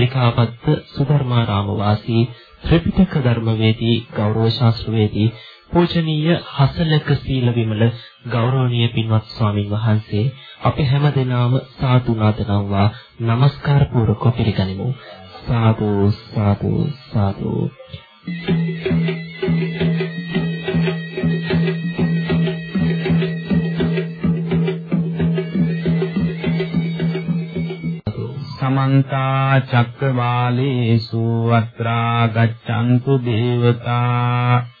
මාලිකාපත්ත සුධර්මාරාම වාසී ත්‍රිපිටක ධර්මවේදී ගෞරව ශාස්ත්‍රවේදී පූජනීය හසලක සීල විමල ගෞරවනීය පින්වත් ස්වාමින් වහන්සේ අපි හැමදෙනාම සාදු නාදනම්වා নমස්කාර පූර්වක පිළිගනිමු. සාදු සාදු සාදු. සමන්ත චක්කවාලේසු අත්‍රා ගච්ඡන්තු දේවතා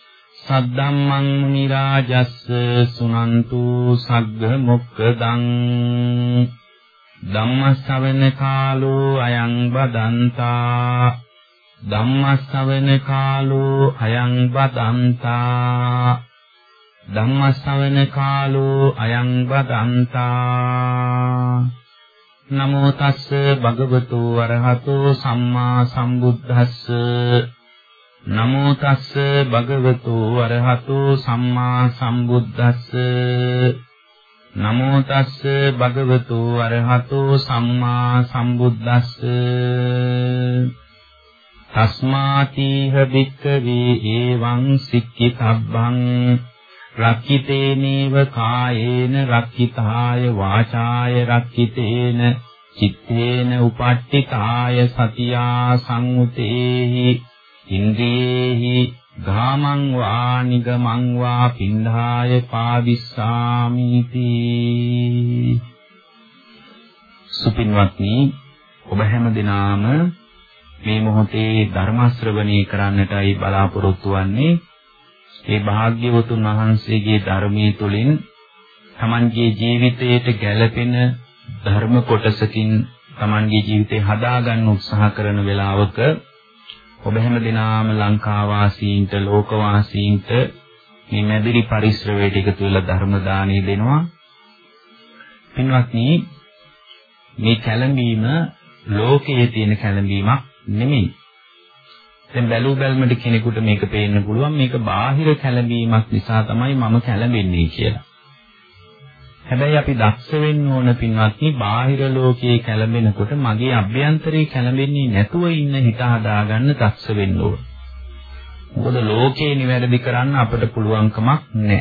සද්දම්මං මුනි රාජස්ස සුනන්තු සග්ග මොක්කදං ධම්ම ශ්‍රවණ කාලෝ අයං බදන්තා ධම්ම ශ්‍රවණ කාලෝ අයං බදන්තා ධම්ම ශ්‍රවණ කාලෝ අයං බදන්තා නමෝ තස්ස භගවතු වරහතෝ සම්මා සම්බුද්දස්ස නමෝ තස්ස භගවතු වරහතෝ සම්මා සම්බුද්දස්ස. නමෝ තස්ස භගවතු වරහතෝ සම්මා සම්බුද්දස්ස. තස්මාතිහ භික්ඛවේ එවං සික්ඛිතබ්බං. රක්කිතේනේව කායේන රක්කිතාය වාචාය රක්කිතේන චිත්තේන උපට්ඨිතාය සතියා සංඋතේහි ඉන්ද්‍රියේහි ගාමං වා නිගමං වා පින්ධාය පාවිස්සාමිති. සුපින්වත්නි ඔබ හැම දිනාම මේ මොහොතේ ධර්ම ශ්‍රවණී කරන්නටයි බලාපොරොත්තු වෙන්නේ. ඒ භාග්‍යවතුන් වහන්සේගේ ධර්මයේ තුලින් Tamanගේ ජීවිතයට ගැළපෙන ධර්ම කොටසකින් Tamanගේ ජීවිතේ හදාගන්න උත්සාහ කරන වෙලාවක ඔබ හැම දිනාම ලංකා වාසීන්ට ලෝක වාසීන්ට මේ මැදිරි පරිශ්‍රවයට එකතු වෙලා ධර්ම දානය දෙනවා. පින්වත්නි මේ කැළඹීම ලෝකයේ තියෙන කැළඹීමක් නෙමෙයි. දැන් බැලු බැලමට කෙනෙකුට මේක පේන්න පුළුවන් මේක බාහිර කැළඹීමක් නිසා තමයි මම කැළඹෙන්නේ කියලා. හැබැයි අපි දක්ෂ වෙන්න ඕන පින්වත්නි බාහිර ලෝකයේ කැළඹෙනකොට මගේ අභ්‍යන්තරේ කැළඹෙන්නේ නැතුව ඉන්න හිත හදාගන්න දක්ෂ වෙන්න ඕන. මොකද ලෝකේ නිවැරදි කරන්න අපට පුළුවන්කමක් නැහැ.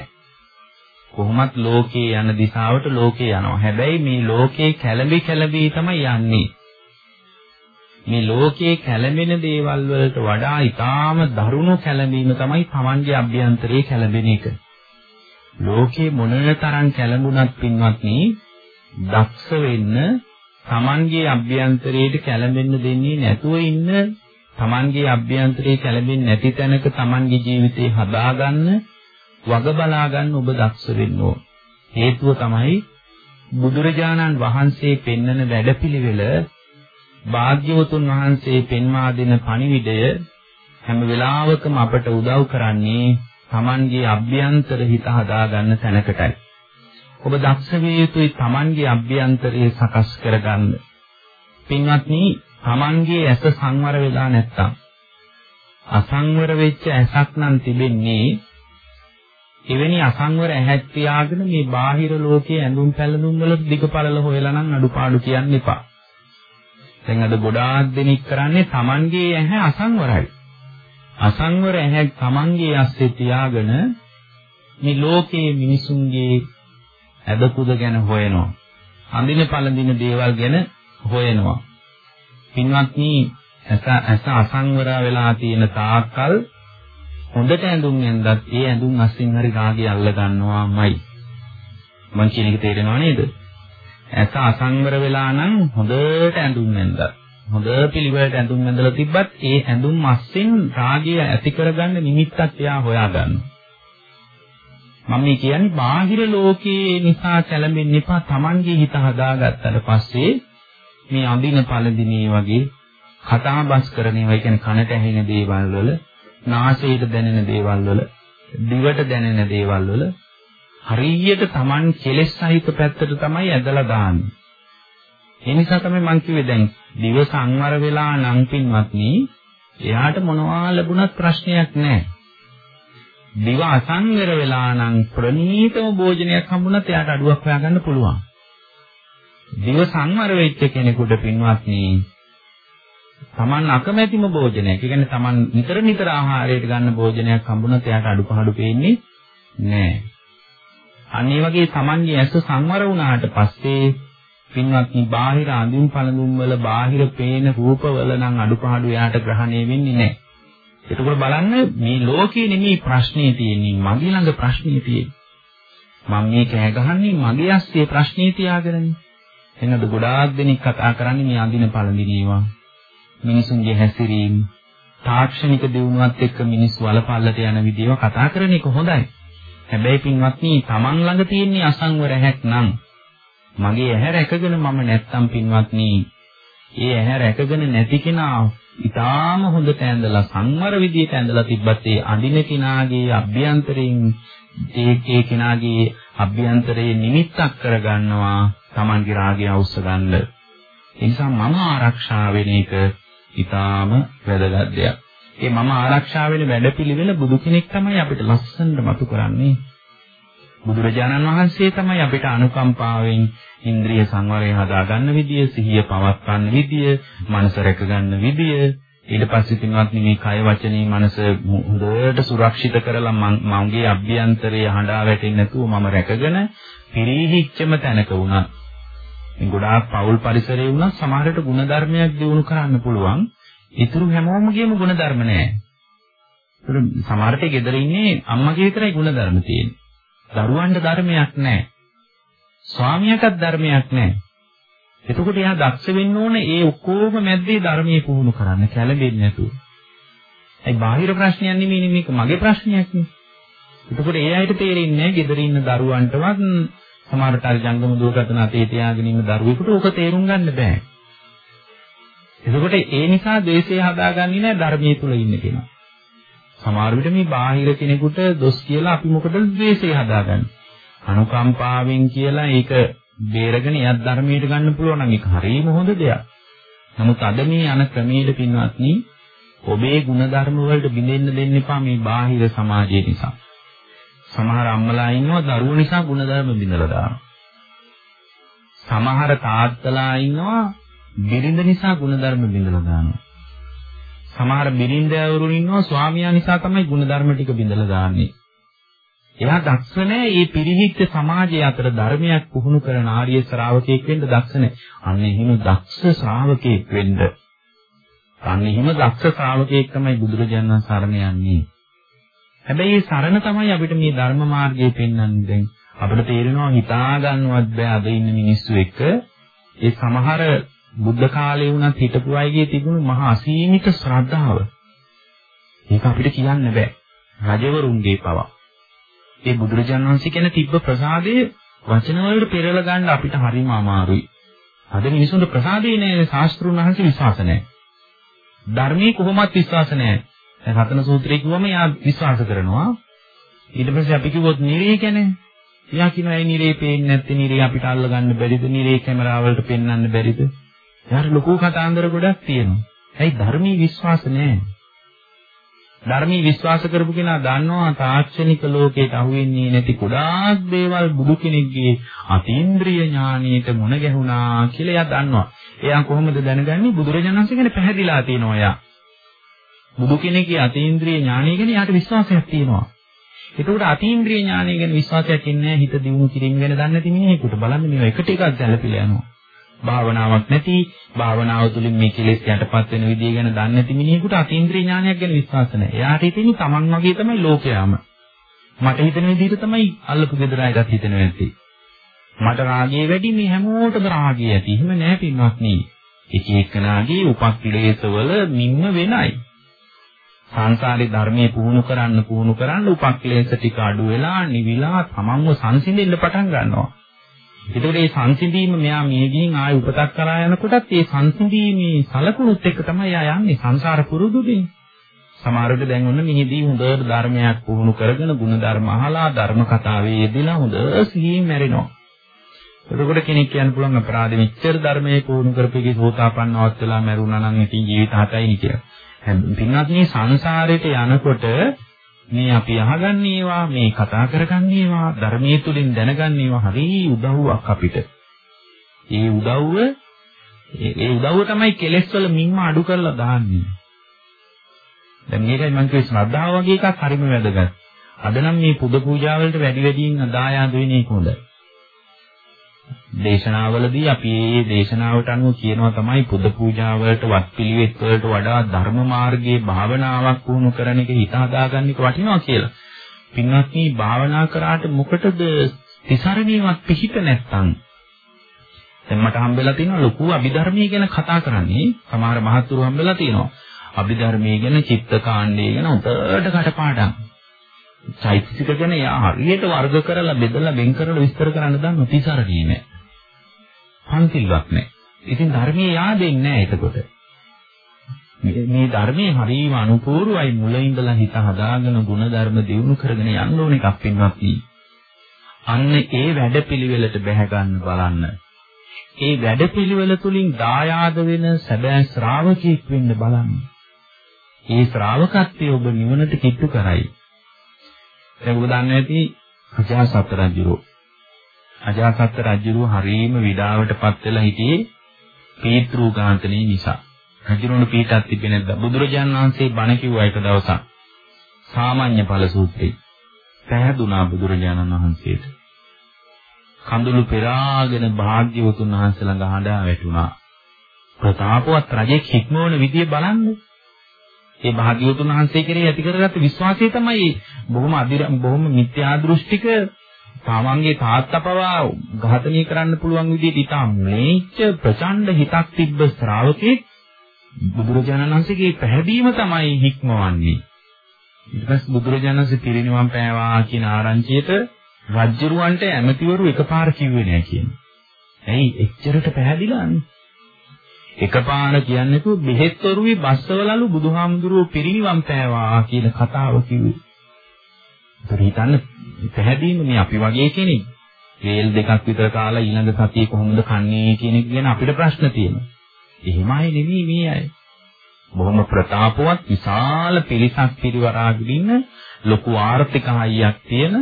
කොහොමත් ලෝකේ යන දිශාවට ලෝකේ යනවා. හැබැයි මේ ලෝකේ කැළඹි කැළඹි තමයි යන්නේ. මේ ලෝකයේ කැළඹෙන දේවල් වලට වඩා ඊටාම දරුණු කැළඹීම තමයි Tamange අභ්‍යන්තරයේ කැළඹෙන එක. ලෝකේ මොනතරම් කැළඹුණත් පින්වත්නි දක්ෂ වෙන්න Tamange අභ්‍යන්තරයට කැළඹෙන්න දෙන්නේ නැතුව ඉන්න Tamange අභ්‍යන්තරයේ කැළඹෙන්නේ නැති තැනක Tamange ජීවිතේ හදාගන්න වග බලා ගන්න ඔබ දක්ෂ වෙන්න ඕන. හේතුව තමයි බුදුරජාණන් වහන්සේ පෙන්වන වැඩපිළිවෙල භාග්‍යවතුන් වහන්සේ පෙන්වා දෙන පණිවිඩය හැම වෙලාවකම අපට උදව් කරන්නේ Tamanගේ අභ්‍යන්තර හිත හදාගන්න තැනකටයි. ඔබ දක්ෂ විය යුතුයි Tamanගේ අභ්‍යන්තරය සකස් කරගන්න. පින්වත්නි, Tamanගේ ඇස සංවර වෙලා නැත්තම් අසංවර වෙච්ච ඇසක් නම් තිබෙන්නේ එවැනි අසංවර ඇහැක් තියාගෙන මේ බාහිර ලෝකයේ ඇඳුම් පැළඳුම් වල දිගපළල හොයලා නම් අඩුපාඩු කියන්න එපා. දැන් අද ගොඩාක් දෙනෙක් කරන්නේ Tamanගේ ඇහැ අසංවරයි. අසංවර ඇහැ Tamanගේ ඇස්සේ තියාගෙන මේ ලෝකයේ මිනිසුන්ගේ ඇදකුද ගැන හොයනවා. අඳින පළඳින දේවල් ගැන හොයනවා. පින්වත්නි ඇස ඇස අසංවර වෙලා තියෙන තාක්කල් හොඳට ඇඳුම් ඇඳත් ඒ ඇඳුම් අස්සින් හරි රාගය අල්ල ගන්නවාමයි. මං කියන එක තේරෙනව නේද? ඇස අසංවර වෙලා නම් හොඳට ඇඳුම් නැන්දා. හොඳ පිළිවෙලට ඇඳුම් ඇඳලා තිබ්බත් ඒ ඇඳුම් මස්සෙන් රාගය ඇති කරගන්න නිමිත්තක් එයා හොයාගන්නවා. මම මේ කියන්නේ බාහිර ලෝකයේ නිසා කැළඹෙන්න එපා. Tamange හිත හදාගත්තට පස්සේ මේ අඳින පළඳිනේ වගේ කතා බස් කරන ඒවා කියන්නේ කනට ඇහෙන දේවල් වල, නාසයට දැනෙන දේවල් වල, දිවට දැනෙන දේවල් වල හරියට Taman කෙලෙස් සහිත පැත්තට තමයි ඇදලා දාන්නේ. ඒ නිසා තමයි මම කිව්වේ දැන් දිව සංවර වෙලා නම් පින්වත්නි එයාට මොනවා ලැබුණත් ප්‍රශ්නයක් නැහැ. දිව අසංවර වෙලා නම් ප්‍රණීතම භෝජනයක් හම්බුණත් එයාට අඩුවක් හොයාගන්න පුළුවන්. දිව සංවර වෙච්ච කෙනෙකුට පින්වත්නි Taman අකමැතිම භෝජනයක්. ඒ කියන්නේ Taman නිතර නිතර ආහාරයට ගන්න භෝජනයක් හම්බුණත් එයාට අඩුපහඩු පේන්නේ නැහැ. අන්න ඒ වගේ Tamanගේ ඇස සංවර වුණාට පස්සේ පින්වත්නි බාහිර අඳුන් පළඳුන් වල බාහිර පේන රූපවල නම් අඩුපාඩු එයාට ග්‍රහණය වෙන්නේ නැහැ. එතකොට බලන්න මේ ලෝකේ නෙමෙයි ප්‍රශ්නේ තියෙන්නේ මගේ ළඟ ප්‍රශ්නේ තියෙන්නේ. මම මේ කෑ ගහන්නේ මගේ ඇස්සේ ප්‍රශ්නේ තියාගෙනනේ. එන්නද ගොඩාක් දෙනෙක් කතා කරන්නේ මේ අඳින පළඳිනේවා. මිනිසුන්ගේ හැසිරීම තාක්ෂණික දියුණුවත් එක්ක මිනිස්සු වලපල්ලට යන විදියව කතා කරන එක හොඳයි. හැබැයි පින්වත්නි Taman ළඟ තියෙන අසංවර හැක් නම් මගේ ඇහැ රැකගෙන මම නැත්තම් පින්වත්නි ඒ ඇහැ රැකගෙන නැති කෙනා ඊටාම හොඳට ඇඳලා සංවර විදියට ඇඳලා තිබ්බත් ඒ අඳින කෙනාගේ අභ්‍යන්තරයෙන් ඒ ඒ කෙනාගේ අභ්‍යන්තරයේ නිමිත්තක් කරගන්නවා Tamanගේ රාගය අවශ්‍ය ගන්න. ඒ නිසා මම ආරක්ෂා වෙන එක ඊටාම වැදගත් දෙයක්. ඒ මම ආරක්ෂා වෙන වැඩපිළිවෙල බුදු කෙනෙක් තමයි අපිට ලස්සනට මතු කරන්නේ. බුදුරජාණන් වහන්සේ තමයි අපිට අනුකම්පාවෙන් ඉන්ද්‍රිය සංවරය හදාගන්න විදිය, සිහිය පවත්වන්න විදිය, මනස රැකගන්න විදිය, ඊට පස්සේ පින්වත්නි මේ කය වචනේ මනස හොඳට සුරක්ෂිත කරලා මමගේ අභ්‍යන්තරයේ හඬා වැටෙන්නේ නැතුව මම රැකගෙන පිරිහිච්චම තැනක වුණා. මේ ගොඩාක් පෞල් පරිසරයේ වුණා සමහරට ಗುಣධර්මයක් දිනු කරන්න පුළුවන්. ඊතුරු හැමෝම ගියම ಗುಣධර්ම නැහැ. ඒතර සමහරට ගෙදර ඉන්නේ අම්මගේ විතරයි ಗುಣධර්ම තියෙන්නේ. දරුවන්ට ධර්මයක් නැහැ. ස්වාමියාටත් ධර්මයක් නැහැ. එතකොට එයා දක්ෂ වෙන්න ඕනේ ඒ ඔක්කොම මැද්දේ ධර්මයේ පුහුණු කරන්න කැළඹෙන්නේ නැතුව. ඒ බාහිර ප්‍රශ්නයක් නෙමෙයි මේක මගේ ප්‍රශ්නයක් නේ. එතකොට ඒ අයට තේරෙන්නේ නැහැ ගෙදර ඉන්න දරුවන්ටවත් සමහරට අර ජංගම දුරකථන අතේ තියාගෙන ඉන්න දරුවෙකුට ඕක තේරුම් ගන්න බෑ. එතකොට ඒ නිසා ද්වේෂය හදාගන්නේ නැහැ ධර්මයේ තුල ඉන්න කෙනා. සමහර විට මේ බාහිර කෙනෙකුට දොස් කියලා අපි මොකටද ද්වේෂය හදාගන්නේ? අනුකම්පාවෙන් කියලා ඒක බේරගෙන එයත් ධර්මයට ගන්න පුළුවන් නම් ඒක හරිම හොඳ දෙයක්. නමුත් අද මේ යන ක්‍රමයේ පින්වත්නි ඔබේ ಗುಣධර්ම වලට බිඳෙන්න දෙන්න එපා මේ බාහිර සමාජය නිසා. සමහර අම්මලා ඉන්නවා දරුවෝ නිසා ಗುಣධර්ම බිඳලා දානවා. සමහර තාත්තලා ඉන්නවා බිරිඳ නිසා ಗುಣධර්ම බිඳලා දානවා. සමහර බිරිඳවරු ඉන්නවා ස්වාමියා නිසා තමයි ಗುಣධර්ම ටික බිඳලා දාන්නේ. එයා දක්ෂ නැහැ මේ පිරිහිච්ච සමාජය අතර ධර්මයක් පුහුණු කරන ආර්ය ශ්‍රාවකයෙක් වෙන්න දක්ෂ නැහැ. අන්න එහෙම දක්ෂ ශ්‍රාවකයෙක් වෙන්න. අන්න එහෙම දක්ෂ ශ්‍රාවකයෙක් තමයි බුදුරජාණන් සරණ යන්නේ. හැබැයි මේ සරණ තමයි අපිට මේ ධර්ම මාර්ගයේ පෙන්වන්නේ දැන්. අපිට තේරෙනවා හිතා ගන්නවත් බෑ අද ඉන්න මිනිස්සු එක්ක ඒ සමහර බුද්ධ කාලේ වුණත් හිටපු අයගේ තිබුණු මහා අසීමිත ශ්‍රද්ධාව. ඒක අපිට කියන්න බෑ. රජවරුන්ගේ පවා. ඒ බුදුරජාණන් වහන්සේ කියන තිබ්බ ප්‍රසාදයේ වචන වලට පෙරලා ගන්න අපිට හරිම අමාරුයි. අද මිනිසුන්ට ප්‍රසාදේ නෑ ශාස්ත්‍රුන් වහන්සේ විශ්වාස නෑ. ධර්මයේ කොහොමත් විශ්වාස නෑ. දැන් රතන සූත්‍රයේ කිව්වම යා විශ්වාස කරනවා. ඊට පස්සේ අපි කිව්වොත් නිරේ කියන්නේ එයා කියනවා ඒ නිරේ පේන්නේ නැත්තේ නිරේ අපිට අල්ල ගන්න බැරිද නිරේ කැමරාව වලට පෙන්වන්න බැරිද එයාට ලොකු කතාන්දර ගොඩක් තියෙනවා. ඇයි ධර්මී විශ්වාස නැහැ. ධර්මී විශ්වාස කරපු කෙනා දන්නවා තාක්ෂණික ලෝකයට අහුවෙන්නේ නැති ගොඩාක් දේවල් බුදු කෙනෙක්ගේ අතීන්ද්‍රිය ඥානීයට මුණ ගැහුණා කියලා එයා දන්නවා. එයා කොහොමද දැනගන්නේ බුදුරජාණන් වහන්සේ ගැන පැහැදිලා තියෙනවා එයා. බුදු කෙනෙක්ගේ අතීන්ද්‍රිය ඥානය ගැන එයාට විශ්වාසයක් තියෙනවා. එතකොට අතීන්ද්‍රිය ඥානය ගැන විශ්වාසයක් ඉන්නේ හිත දියුණු කිරීම ගැන දන්නේ නැති මිනිහෙකුට බලන්න මේවා එකට එකක් දැලපිලා යනවා. භාවනාවක් නැති භාවනාව තුළින් මේ කෙලෙස් යටපත් වෙන විදිය ගැන දන්නේ නැති මිනිහෙකුට අතීන්ද්‍රිය ඥානයක් ගැන විශ්වාස නැහැ. එයාට හිතෙන්නේ Taman වගේ තමයි ලෝකයාම. මට හිතෙන විදිහට තමයි අල්ලපු ගෙදර අයටත් හිතෙනවා ඇති. මට රාගය වැඩි මේ හැමෝටම රාගය ඇති. එහෙම නෑ පින්වත්නි. එක එකනාගේ උපක්ලේශවල මින්ම වෙනයි. සංසාරේ ධර්මයේ පුහුණු කරන්න පුහුණු කරන්න උපක්ලේශ ටික අඩු වෙලා නිවිලා තමන්ව සංසිඳෙන්න පටන් ගන්නවා. එතකොට මේ සංසිඳීම මෙයා මිය ගිහින් ආයෙ උපතක් කරා යනකොටත් මේ සංසිඳීමේ සලකුණුත් එක්ක තමයි යා යන්නේ සංසාර පුරුදුනේ. සමහරවිට දැන් ඔන්න මිහිදී හොඳට ධර්මයක් පුහුණු කරගෙන ගුණ ධර්ම අහලා ධර්ම කතාවේ යෙදিলা හොඳ සිහියෙන් මැරෙනවා. එතකොට කෙනෙක් කියන්න පුළුවන් අපරාධ මෙච්චර ධර්මයේ පුහුණු කරපෙකේ සෝතාපන්නවත් වෙලා මැරුණා නම් ඉතින් ජීවිත හතයිනි කියලා. පින්වත් මේ සංසාරයට යනකොට මේ අපි අහගන්නේ ඒවා මේ කතා කරගන්නේ ඒවා ධර්මයේ තුලින් දැනගන්නේ ඒවා හරි උදව්වක් අපිට. ඒ උදව්ව ඒ උදව්ව තමයි කෙලෙස් වල මින්ම අඩු කරලා දාන්නේ. දැන් මේකයි මම කිව්වේ ශ්‍රද්ධාව වගේ එකක් හරිම වැදගත්. අද නම් මේ පුද පූජා වලට වැඩි වැඩියෙන් දායාද වෙන එක හොඳයි. දේශනාවලදී අපි මේ දේශනාවට අනුව කියනවා තමයි පුද පූජා වලට වත්පිළිවෙත් වලට වඩා ධර්ම මාර්ගයේ භාවනාවක් වුණු කරන එක හිත හදාගන්න එක වටිනවා කියලා. පින්වත්නි භාවනා කරාට මොකටද තිසරණියවත් පිහිට නැත්තම්? දැන් මට හම්බෙලා තියෙනවා ලොකු අභිධර්මයේ ගැන කතා කරන්නේ. සමහර මහත්තුරු හම්බෙලා තියෙනවා. අභිධර්මයේ ගැන චිත්ත කාණ්ඩයේ ගැන උතට කටපාඩම්. චෛතසික ගැන යා හරියට වර්ග කරලා බෙදලා වෙන් කරලා විස්තර කරන්න දන්න තිසරණියේ නෑ. පන්තිල්වත් නෑ. ඉතින් ධර්මයේ yaadෙන්නේ නෑ එතකොට. මේ ධර්මයේ හරීම අනුපූර්වයි මුල ඉඳලා හිත හදාගෙන ගුණ ධර්ම දියුණු කරගෙන යන්න ඕන එකක් පින්වත්නි අන්න ඒ වැඩපිළිවෙලට බැහැ ගන්න බලන්න. ඒ වැඩපිළිවෙල තුලින් දායාද වෙන සැබෑ ශ්‍රාවකෙක් වෙන්න බලන්න. ඒ ශ්‍රාවකත්වය ඔබ නිවනට කිට්ටු කරයි. දැන් ඔබ දන්නේ නැති අජාසත් රජුරෝ. අජාසත් රජුරෝ හරීම විඩාවටපත් වෙලා හිටියේ පීතෘ ගාන්තනේ නිසා. රජුරුණ පීඨක් තිබෙන්නේ නැද්ද? බුදුරජාණන් වහන්සේ බණ කිව්වා එක දවසක්. සාමාන්‍ය ඵල සූත්‍රේ. පැහැදුනා බුදුරජාණන් වහන්සේට. කඳුළු පෙරාගෙන භාග්‍යවතුන් වහන්සේ ළඟ හඬා වැටුණා. ප්‍රතාපවත් රජෙක් හික්මවන විදිය බලන්න. ඒ භාග්‍යවතුන් වහන්සේ කෙරෙහි ඇති කරගත්ත විශ්වාසය තමයි බොහොම අදිර බොහොම මිත්‍යා දෘෂ්ටික තමන්ගේ තාත්තා පවා ඝාතනය කරන්න පුළුවන් විදිහට ඉතා මේච්ච ප්‍රචණ්ඩ හිතක් තිබ්බ ශ්‍රාවකෙක් බුදුරජාණන් වහන්සේගේ පැහැදීම තමයි හික්මවන්නේ. ඊට පස්සේ බුදුරජාණන් වහන්සේ පිරිනිවන් පෑවා කියන ආරංචියට රජ්ජරුවන්ට ඇමතිවරු එකපාර කිව්වේ නෑ කියන්නේ. ඇයි එච්චරට පැහැදිලානේ? එකපාර කියන්නේ තු බෙහෙත්වරුවේ බස්සවලලු බුදුහාමුදුරුවෝ පිරිනිවන් පෑවා කියන කතාව කිව්වේ. ඒතර හිතන්න පැහැදිලිම මේ අපි වගේ කෙනෙක්. වේල් දෙකක් විතර කාලා ඊළඟ සතියේ කොහොමද කන්නේ කියන එක ගැන අපිට ප්‍රශ්න තියෙනවා. එහෙමයි නෙමෙයි මේ අය. බොහොම ප්‍රතාපවත් විශාල පිරිසක් පිරිවරාගෙන ඉන්න ලොකු ආර්ථික හයියක් තියෙන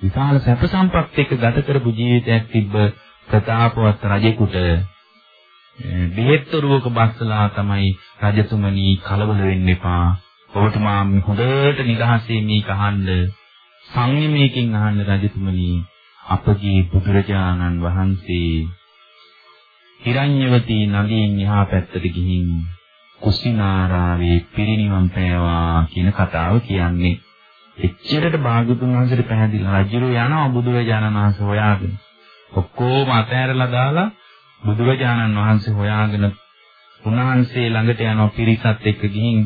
විශාල සැප සම්පත් එක්ක ගත කරපු ජීවිතයක් තිබ්බ ප්‍රතාපවත් රජෙකුට බෙහෙත්තුරුවක බස්සලා තමයි රජතුමනි කලබල වෙන්න එපා. ඔබතුමා හොඳට නිදහසේ මේක අහන්න සංයමයෙන් අහන්න රජතුමනි අපගේ බුදුරජාණන් වහන්සේ හිරඤ්‍යවතී නදියෙන් එහා පැත්තට ගිහින් කුසිනාරාවේ පිරිනිවන් පෑවා කියන කතාව කියන්නේ එච්චරට භාගතුන් වහන්සේට පැහැදිලා රජුරු යනවා බුදුරජාණන් වහන්සේ හොයාගෙන. ඔක්කොම අතෑරලා දාලා බුදුරජාණන් වහන්සේ හොයාගෙන උන්වහන්සේ ළඟට යනවා පිරිසත් එක්ක ගිහින්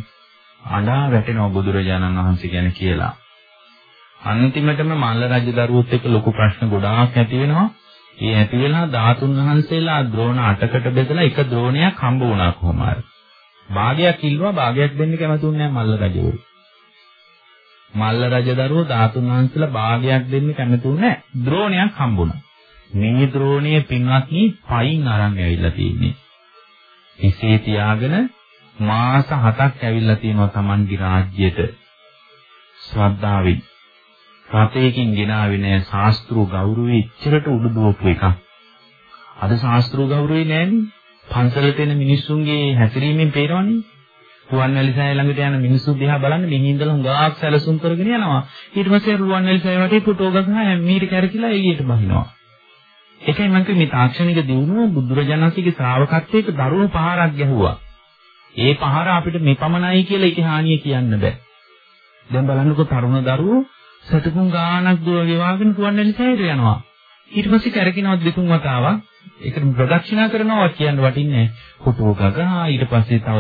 අඬා වැටෙනවා බුදුරජාණන් වහන්සේ ගැන කියලා. අන්තිමටම මල්ල රජ දරුවොත් එක්ක ලොකු ප්‍රශ්න ගොඩාක් ඇති වෙනවා. ඒ ඇති වෙලා ධාතුන් වහන්සේලා ද්‍රෝණ 8කට බෙදලා එක ද්‍රෝණයක් හම්බ වුණා කොහොම හරි. භාගයක් ඉල්ලුවා භාගයක් දෙන්න කැමතුන්නේ නැහැ මල්ල රජවරු. මල්ල රජදරුවෝ ධාතුන් වහන්සේලා භාගයක් දෙන්න කැමතුන්නේ නැහැ. ද්‍රෝණයක් හම්බුණා. මේ ද්‍රෝණය පින්වත්නි පයින් අරන් ඇවිල්ලා තියෙන්නේ. එසේ තියාගෙන මාස 7ක් ඇවිල්ලා තියෙනවා Tamanගේ රාජ්‍යයට. ශ්‍රද්ධාවෙන්. රතේකින් ගෙනාවේ නෑ ශාස්ත්‍රීය ගෞරවය ඉච්චරට උඩුදුවපු එකක්. අද ශාස්ත්‍රීය ගෞරවේ නෑනේ. පන්සලට එන මිනිස්සුන්ගේ හැසිරීමෙන් පේනවනේ. රුවන්වැලිසෑය ළඟට යන මිනිස්සු දිහා බලන්න මෙහි ඉඳලා හුඟක් සැලසුම් කරගෙන යනවා. ඊට පස්සේ රුවන්වැලිසෑය වටේ ෆොටෝ ගහලා මීට කැරකිලා එළියට බහිනවා. ඒකයි මම කිව්වේ මේ තාක්ෂණික දියුණුව බුදුරජාණන්සේගේ ශ්‍රාවකත්වයක දරුණු පහරක් ගැහුවා. ඒ පහර අපිට මෙපමණයි කියලා ඒක හානිය කියන්න බෑ. දැන් බලන්නකෝ තරුණ දරුවෝ සතුකුන් ගානක් දුව ගෙවාගෙන රුවන්වැලිසෑයට යනවා. ඊට පස්සේ කැරකිනවත් දෙතුන් වතාවක් ඒකට ප්‍රදක්ෂිනා කරනවා කියන්න වටින්නේ ෆොටෝ ගගා ඊට පස්සේ තව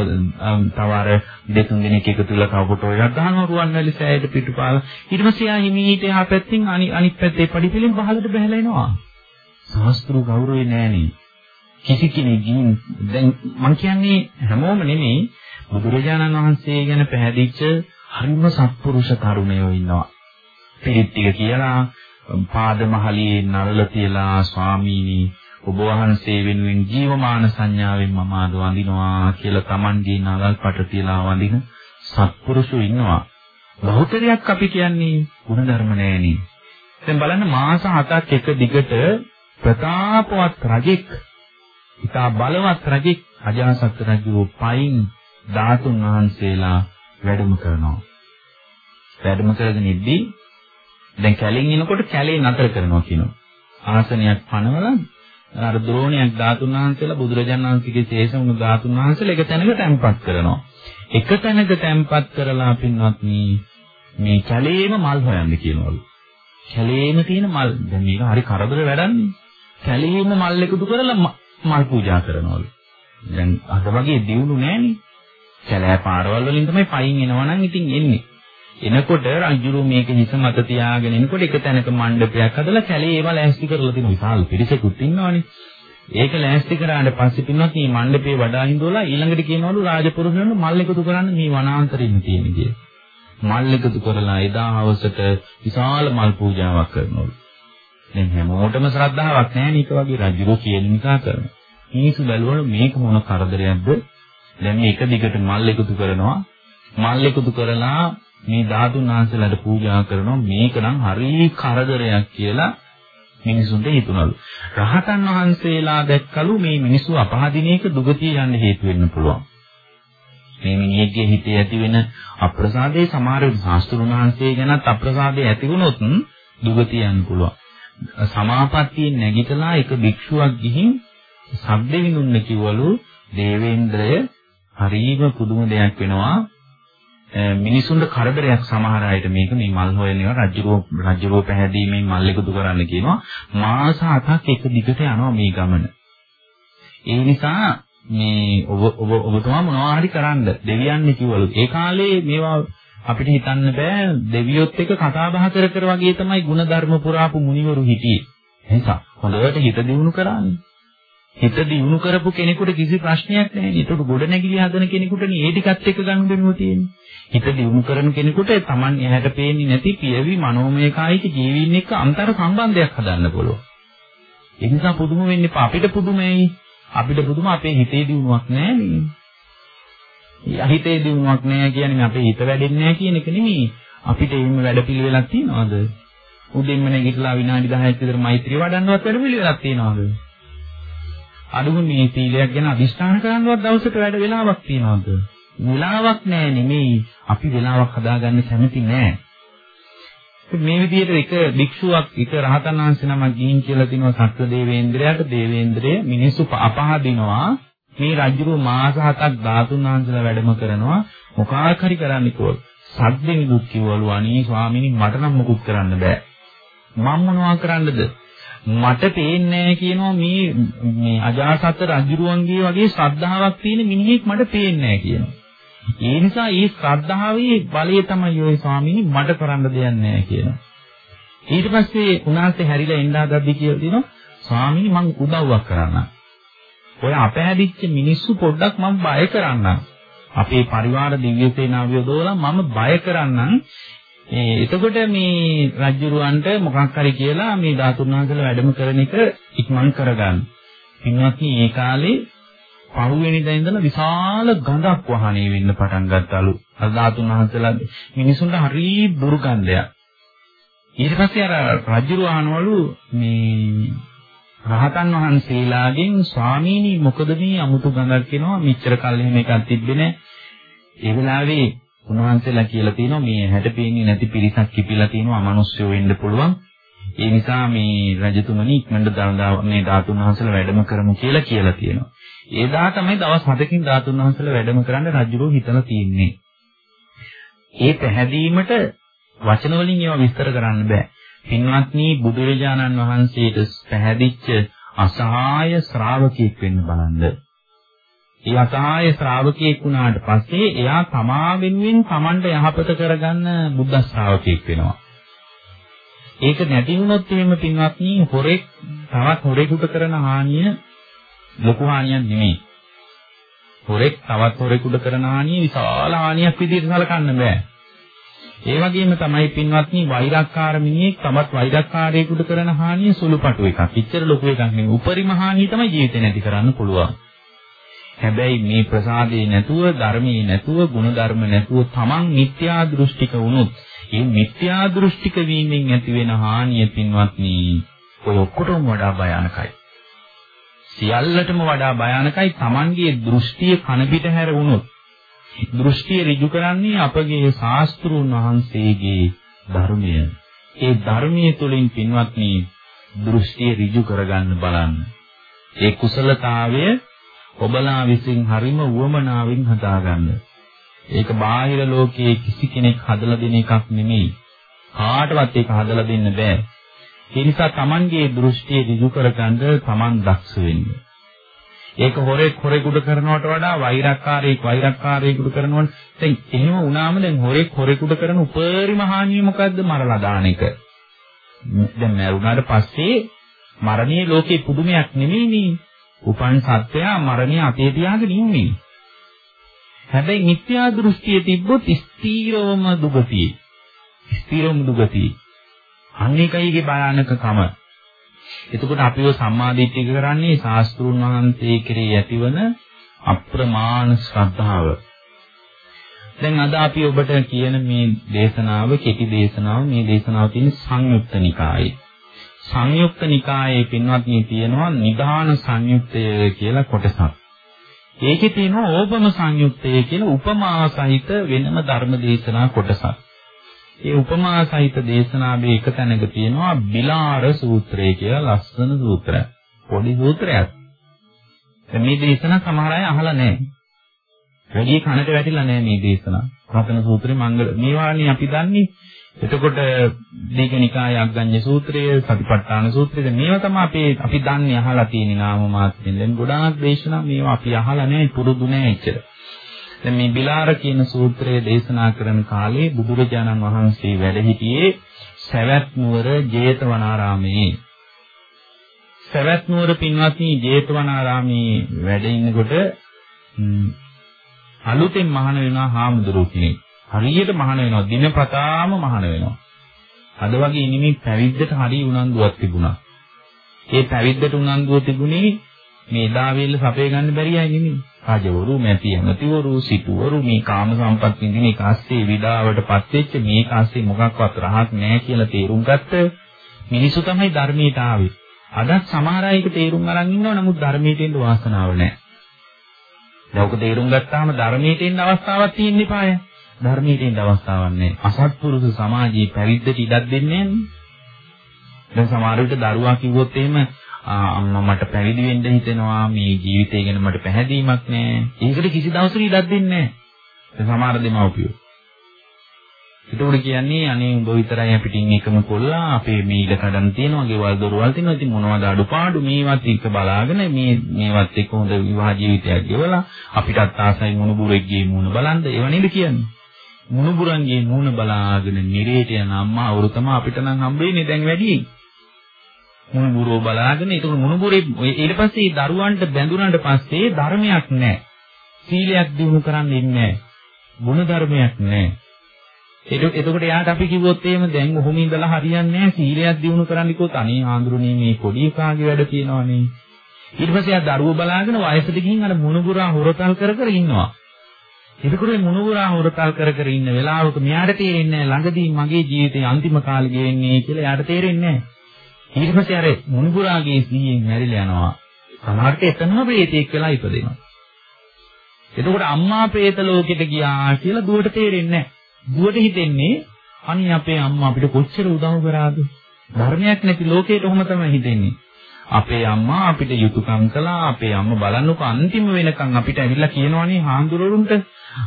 තව අර දෙතුන් දිනක එකතු වෙලා තව ෆොටෝ එකක් ගන්නවා රුවන්වැලි සෑයට පිටුපාල ඊට පස්සේ ආ හිමීට එහා පැත්තෙන් අනිත් පැත්තේ පඩිපෙලින් පහළට බහලා එනවා ශාස්ත්‍රීය ගෞරවේ නෑනේ කිසි කෙනෙක් ගිහින් දැන් මම කියන්නේ හැමෝම නෙමෙයි බුදුරජාණන් වහන්සේ ගැන පැහැදිච්ච හරිම සත්පුරුෂ තරුණයෝ ඉන්නවා. පිරිත් ටික කියලා පාදමහලියේ නරල තියලා ස්වාමීනි ඔබ වහන්සේ වෙනුවෙන් ජීවමාන සංඥාවෙන් මම ආද වඳිනවා කියලා Tamanගේ නලල් පට තියලා වඳින සත්පුරුෂෝ ඉන්නවා. බහුතරයක් අපි කියන්නේ ಗುಣධර්ම නෑනේ. දැන් බලන්න මාස 7ක් එක දිගට ප්‍රතාපවත් රජෙක් ඉතා බලවත් රජෙක් අජාසත් රජු පයින් ධාතුන් වහන්සේලා වැඩම කරනවා. වැඩම කරගෙන ඉද්දී දැන් කැලෙන් එනකොට කැලේ නතර කරනවා කියනවා. ආසනයක් පනවලා අර ද්‍රෝණයක් ධාතුන් වහන්සේලා බුදුරජාණන් වහන්සේගේ ශේෂමුණු ධාතුන් වහන්සේලා එක තැනක තැන්පත් කරනවා. එක තැනක තැන්පත් කරලා පින්වත්නි මේ කැලේම මල් හොයන්න කියනවලු. කැලේම තියෙන මල් දැන් මේක හරි කරදර වැඩන්නේ. කැලේම මල් එකතු කරලා මල් පූජා කරනවලු. දැන් අද වගේ දියුණු නෑනේ. කැලෑ පාරවල් වලින් තමයි පයින් එනවනම් ඉතින් එන්නේ. එනකොට රජුරු මේක හිස මත තියාගෙන එනකොට එක තැනක මණ්ඩපයක් හදලා කැලේ ඒවා ලෑස්ති කරලා තියෙන විශාල පිරිසකුත් ඉන්නවනේ. ඒක ලෑස්ති කරාට පස්සේ පින්වත් මේ මණ්ඩපේ වඩා හිඳවලා ඊළඟට කියනවලු රාජපුරුෂයන්ට මල් එකතු කරන්න මේ වනාන්තරෙින් තියෙන කිය. මල් එකතු කරලා එදා හවසට විශාල මල් පූජාවක් කරනවලු. දැන් හැමෝටම ශ්‍රද්ධාවක් නැහැ නේක වගේ රජුරු කියන නිසා කරනවා. මිනිස්සු බැලුවොත් මේක මොන කරදරයක්ද? දැන් මේ එක දිගට මල් එකතු කරනවා. මල් එකතු කරලා මේ ධාතුන් වහන්සේලාට පූජා කරනවා මේක නම් හරි කරදරයක් කියලා මිනිසුන්ට හිතුණලු. රහතන් වහන්සේලා දැක්කලු මේ මිනිස්සු අපහදිනේක දුගතිය යන්න හේතු වෙන්න පුළුවන්. මේ මිනිහෙක්ගේ හිතේ ඇති වෙන අප්‍රසාදයේ සමහර ශාස්ත්‍රුන් වහන්සේ ගැනත් අප්‍රසාදයේ ඇති වුණොත් දුගතිය යන්න පුළුවන්. සමාපත්තියෙන් නැගිටලා එක භික්ෂුවක් ගිහින් සබ්ද විඳුන්න කිව්වලු දේවේන්ද්‍රය හරීම පුදුම දෙයක් වෙනවා. මිනිසුන්ට කරදරයක් සමහර අයට මේක මේ මල් හොයනවා රජ්ජුරෝ රජ්ජුරෝ පැහැදීමෙන් මල් එකතු කරන්න කියනවා. මාස 7ක් එක දිගට යනවා මේ ගමන. ඒ නිසා මේ ඔබ ඔබ ඔබතුමා මොනවා හරි කරන්න දෙවියන් කිව්වලු. ඒ කාලේ මේවා අපිට හිතන්න බෑ දෙවියොත් එක්ක කතා බහ කර කර වගේ තමයි ಗುಣධර්ම පුරාපු මුනිවරු හිටියේ එහෙනම් හොඳට හිත දියුණු කරන්නේ හිත දියුණු කරපු කෙනෙකුට කිසි ප්‍රශ්නයක් නැහැ. ඒකට ගොඩ නැගිලි හදන කෙනෙකුට නේ ඒ ටිකත් එක්ක ගනුදෙනුව තියෙන්නේ. හිත දියුණු කරන කෙනෙකුට Taman එහැට පේන්නේ නැති පියවි මනෝමය කායික ජීවීන් එක්ක අන්තර් සම්බන්ධයක් හදන්න පුළුවන්. ඒ නිසා පුදුම වෙන්න එපා. අපිට පුදුමයි. අපිට පුදුම අපේ හිතේ දියුණුවක් නැහැ නේ. හිතේ දියුණුවක් නැහැ කියන්නේ අපේ හිත වැඩෙන්නේ නැහැ කියන එක නෙමෙයි. අපිට එහෙම වැඩපිළිවෙලක් තියනවද? උදෙන්ම නැගිටලා විනාඩි 10ක් විතර මෛත්‍රිය වඩන්නවත් වැඩපිළිවෙලක් තියනවද? අඩුම මේ සීලයක් ගැන අදිෂ්ඨාන කරන්නවත් දවසට වැඩ වෙලාවක් තියනවද? වෙලාවක් නැහැ නෙමෙයි අපි වෙලාවක් හදාගන්න කැමති නැහැ. මේ විදිහට එක භික්ෂුවක් එක රහතන් වහන්සේ නමක් ගිහින් කියලා තිනවා සත්‍ය දේවේන්ද්‍රයාට දේවේන්ද්‍රය මිනිස්සු අපහදිනවා මේ රජුරු මාස හතක් ධාතුන් වහන්සේලා වැඩම කරනවා මොකක් හරි කරන්න කිව්වොත් සද්දෙන් දුක් කිව්වලු අනේ ස්වාමීනි මට නම් මොකුත් කරන්න බෑ මම මොනවා කරන්නද මට පේන්නේ කියනවා මේ මේ අජාසත් රජුරුවන්ගේ වගේ ශ්‍රද්ධාවක් තියෙන මිනිහෙක් මට පේන්නේ නැහැ කියනවා ඒ නිසා මේ ශ්‍රද්ධාවේ බලය තමයි ඔය ස්වාමීනි මට කරන්න දෙයක් නැහැ කියනවා. ඊට පස්සේ උනාසේ හැරිලා එන්න හදද්දි කියලා දිනවා ස්වාමීනි මං උදව්වක් කරන්න. ඔය අපහැදිච්ච මිනිස්සු පොඩ්ඩක් මම බය කරන්න. අපේ පරිවාර දිව්‍ය සේනාව යොදවලා මම බය කරන්නම්. එතකොට මේ රජුරවන්ට මොකක් හරි කියලා මේ ධාතුන් වහන්සේලා වැඩම කරන එක ඉක්මන් කරගන්න. පින්වත්නි ඒ කාලේ පහුවෙනිදා ඉඳලා විශාල ගඳක් වහනේ වෙන්න පටන් ගත්තලු. අර ධාතුන් වහන්සේලා මිනිසුන්ට හරි දුර්ගන්ධයක්. ඊට පස්සේ අර රජුරු අහනවලු මේ රහතන් වහන්සේලාගෙන් ස්වාමීනි මොකද මේ අමුතු ගඳක් එනවා මෙච්චර කල් එහෙම එකක් තිබ්බේ නැහැ. ඒ වෙලාවේ උන්වහන්සේලා කියලා තියෙනවා මේ හැට පේන්නේ නැති පිරිසක් කිපිලා තියෙනවා අමනුෂ්‍යෝ වෙන්න පුළුවන්. ඒ නිසා මේ රජතුමනි ඉක්මනට මේ ධාතුන් වහන්සේලා වැඩම කරමු කියලා කියලා තියෙනවා. එදා තමයි දවස් 7කින් ධාතුන් වහන්සේලා වැඩම කරන්න රජුරෝ හිතලා තියෙන්නේ. ඒ පැහැදීමට වචන වලින් ඒවා විස්තර කරන්න බෑ. පින්වත්නි බුදුරජාණන් වහන්සේට පැහැදිච්ච අසහාය ශ්‍රාවකෙක් වෙන්න බලන්න. ඒ අසහාය ශ්‍රාවකයෙක් වුණාට පස්සේ එයා තමා වෙනුවෙන් Tamanට යහපත කරගන්න බුද්ධ ශ්‍රාවකයෙක් වෙනවා. ඒක නැති වුණොත් එහෙම පින්වත්නි හොරෙක් තවත් හොරෙකුට කරන හානිය ලොකු හානියක් නෙමෙයි. හොරෙක් තවත් හොරෙකුට කරන හානිය විශාල හානියක් විදිහට සලකන්න බෑ. ඒ වගේම තමයි පින්වත්නි වෛරක්කාර මිනිහෙක් තමත් වෛරක්කාරයෙකුට කරන හානිය සුළුපටු එකක්. ඉච්චර ලොකු එකක් නෙමෙයි. උපරිම හානිය තමයි ජීවිතේ නැති කරන්න පුළුවන්. හැබැයි මේ ප්‍රසාදේ නැතුව ධර්මයේ නැතුව ಗುಣධර්ම නැතුව තමන් මිත්‍යා දෘෂ්ටික වුණොත් ඒ මිත්‍යා දෘෂ්ටික වීමෙන් ඇති වෙන හානිය පින්වත්නි ඔය ඔක්කොටම වඩා භයානකයි. සියල්ලටම වඩා භයානකයි තමන්ගේ දෘෂ්ටිය කන පිට හැර වුණොත්. දෘෂ්ටිය ඍජු කරන්නේ අපගේ ශාස්ත්‍රුන් වහන්සේගේ ධර්මය. ඒ ධර්මයේ තුලින් පින්වත්නි දෘෂ්ටිය ඍජු කරගන්න බලන්න. ඒ කුසලතාවය ඔබලා විසින් හරිම උවමනාවෙන් හදාගන්න. ඒක බාහිර ලෝකයේ කිසි කෙනෙක් හදලා දෙන එකක් නෙමෙයි. කාටවත් ඒක හදලා දෙන්න බෑ. ඒ නිසා Tamanගේ දෘෂ්ටිය ඍජු කරගන්න Taman දක්ෂ වෙන්න. ඒක හොරෙක් හොරෙකුට කරනවට වඩා වෛරක්කාරයෙක් වෛරක්කාරයෙකුට කරනවට දැන් එහෙම වුණාම දැන් හොරෙක් හොරෙකුට කරන උපරිම හානිය මොකද්ද මරලා දාන එක. දැන් මරුණාට පස්සේ මරණීය ලෝකේ පුදුමයක් නෙමෙයිනේ. උපන් සත්‍යය මරණය අතේ තියාගෙන ඉන්නේ. හැබැයි මිත්‍යා දෘෂ්ටිය තිබ්බොත් ස්ථීරවම දුගතිය. ස්ථීරවම දුගතිය. අන්නේකයිගේ භයානකකම. එතකොට අපිව සම්මාදිට්ඨික කරන්නේ ශාස්ත්‍රුන් වහන්සේ කෙරෙහි ඇතිවන අප්‍රමාණ ශ්‍රද්ධාව. දැන් අද අපි ඔබට කියන මේ දේශනාව කෙටි දේශනාව මේ දේශනාව තියෙන සංයුක්ත නිකායේ. සංයුක්ත නිකායේ පින්වත්නි තියෙනවා නිදාන සංයුක්තය කියලා කොටසක්. ඒකේ තියෙනවා ඕපම සංයුක්තය කියලා උපමා සහිත වෙනම ධර්ම දේශනා කොටසක්. ඒ උපමා සහිත දේශනාවේ එක තැනක තියෙනවා බිලාර සූත්‍රය කියලා ලස්සන සූත්‍රයක්. පොඩි සූත්‍රයක්. මේ දේශනා සමහර අය අහලා නැහැ. වැඩි කනට වැටිලා නැහැ මේ දේශනා. රතන සූත්‍රේ මංගල මේවානේ අපි දන්නේ. එතකොට දීඝනිකාය අග්ගඤ්ඤ සූත්‍රය, සතිපට්ඨාන සූත්‍රය මේවා තමයි අපි අපි දන්නේ අහලා තියෙන නාම මාත්‍රෙන්. දැන් ගොඩාක් දේශනා මේවා අපි අහලා නැහැ, පුරුදු නැහැ එච්චර. දැන් මේ බිලාර කියන සූත්‍රය දේශනා කරන කාලේ බුදුරජාණන් වහන්සේ වැඩ සිටියේ සවැත් නුවර ජේතවනාරාමයේ. සවැත් නුවර පින්වත්නි ජේතවනාරාමයේ වැඩ ඉන්නකොට අලුතෙන් මහාන වෙනවා හාමුදුරුවෝ කෙනෙක්. හරියට මහාන වෙනවා දිනපතාම මහාන වෙනවා. අද වගේ නෙමෙයි පැවිද්දට හරි උනන්දුවක් තිබුණා. ඒ පැවිද්දට උනන්දුව තිබුණේ මේ එදා වේල සපේ ගන්න බැරි අය නෙමෙයි. රජවරු, මැති ඇමතිවරු, සිටුවරු මේ කාම සම්පත් විඳින එක ASCII විඩාවටපත් වෙච්ච මේක ASCII මොකක්වත් රහක් නැහැ කියලා තේරුම් ගත්ත මිනිස්සු තමයි ධර්මයට ආවේ. අදත් සමහර අය ඒක තේරුම් අරන් ඉන්නවා නමුත් ධර්මයට එන්න වාසනාව නැහැ. දැන් ඔක තේරුම් ගත්තාම ධර්මයට එන්න අවස්ථාවක් තියෙන්න එපාය. ධර්මයට එන්න අවස්ථාවක් නැහැ. අසත්පුරුෂ සමාජයේ පැවිද්දට ඉඩක් දෙන්නේ නැහැ. දැන් සමහර විට දරුවා කිව්වොත් එහෙම අම්මා මට පැවිදි වෙන්න හිතෙනවා මේ ජීවිතය ගැන මට පැහැදීමක් නැහැ. ඒකට කිසි දවසක ඉඩක් දෙන්නේ නැහැ. සමහර දෙමව්පියෝ. ඒකෝട് කියන්නේ අනේ උඹ විතරයි අපිටින් එකම කොල්ලා අපේ මේ ඉඩ කඩන් තියෙනවා ගෙවල් දොරවල් තියෙනවා ඉතින් මොනවද අඩුපාඩු මේවත් එක්ක බලාගෙන මේ මේවත් එක්ක හොඳ විවාහ ජීවිතයක් ගෙවලා අපිටත් ආසයි මොනුබුරෙක්ගේ මූණ බලන්න ඒව නේද කියන්නේ මුණුබුරන්ගේ මූණ බලාගෙන නිරේට යන අම්මා අවුරු තමයි අපිට නම් හම්බෙන්නේ දැන් වැඩි. මුණුබුරෝ බලාගෙන ඒක මුණුබුරේ ඊට පස්සේ දරුවන්ට බැඳුනට පස්සේ ධර්මයක් නැහැ. සීලයක් දිනු කරන්න ඉන්නේ නැහැ. ගුණ ධර්මයක් නැහැ. එතකොට එයාට අපි කිව්වොත් එහෙම දැන් ඔහොම ඉඳලා හරියන්නේ නැහැ සීලයක් දිනු කරන්න කිව්වොත් අනේ ආඳුරුනේ මේ පොඩි එකාගේ වැඩ තියෙනවනේ. ඊට පස්සේ එයා දරුවෝ බලාගෙන වයසට ගිහින් අර මුණුබුරා හොරතල් කර කර ඉන්නවා. එතකොට මුණුබුරා හොරතල් කර කර ඉන්න වෙලාවක මෙයාට තේරෙන්නේ නැහැ ළඟදී මගේ ජීවිතේ අන්තිම කාලේ ගෙවෙන්නේ කියලා එයාට තේරෙන්නේ නැහැ. ඊට පස්සේ අර මුණුබුරාගේ සීයෙන් මැරිලා යනවා. සමහරට එතනම ප්‍රේතෙක් වෙලා ඉපදෙනවා. එතකොට අම්මා ප්‍රේත ලෝකෙට ගියා කියලා දුවට තේරෙන්නේ නැහැ. දුවට හිතෙන්නේ අනේ අපේ අම්මා අපිට කොච්චර උදව් කරාද? ධර්මයක් නැති ලෝකයට ඔහොම තමයි හිතෙන්නේ. අපේ අම්මා අපිට යුතුයකම් කළා අපේ අම්මා බලන්නකො අන්තිම වෙනකන් අපිට ඇවිල්ලා කියනවනේ හාමුදුරුවන්ට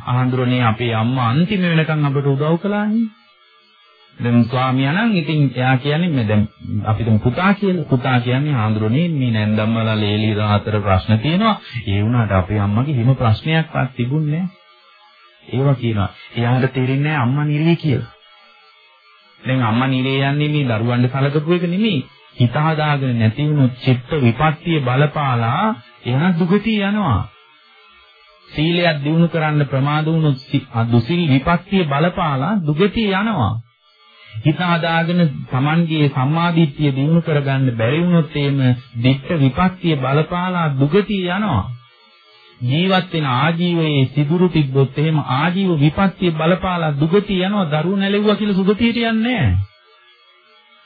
ආන්දරනේ අපේ අම්මා අන්තිම වෙනකන් අපට උදව් කළානේ. දැන් ස්වාමියා නම් ඉතින් එයා කියන්නේ මේ දැන් අපිට පුතා කියලා. පුතා කියන්නේ ආන්දරනේ මේ නැන්දම්මලා ලේලි රහතර ප්‍රශ්න තියෙනවා. ඒ වුණාට අපේ අම්මගේ හිම ප්‍රශ්නයක්වත් තිබුණේ නැහැ. ඒවා කියනවා. එයාට තේරෙන්නේ නැහැ අම්මා නිරේ කියලා. දැන් අම්මා නිරේ යන්නේ මේ දරුවන්ට සලකපු එක නෙමෙයි. හිත හදාගෙන නැති වුණොත් චිත්ත විපත්තිය බලපාලා එයා දුගතිය යනවා. සීලයක් දිනු කරන්න ප්‍රමාද වුණොත් දුසිල් විපත්තිය බලපාලා දුගතිය යනවා. හිත හදාගෙන Tamanගේ සම්මාදිට්ඨිය දිනු කරගන්න බැරි වුණොත් එහෙම දෙක්ක විපත්තිය බලපාලා දුගතිය යනවා. ජීවත් වෙන ආජීවයේ සිදුරු තිබ්බොත් එහෙම ආජීව විපත්තිය බලපාලා දුගතිය යනවා. දරුවෝ නැලෙව්වා කියලා සුගතියට යන්නේ නැහැ.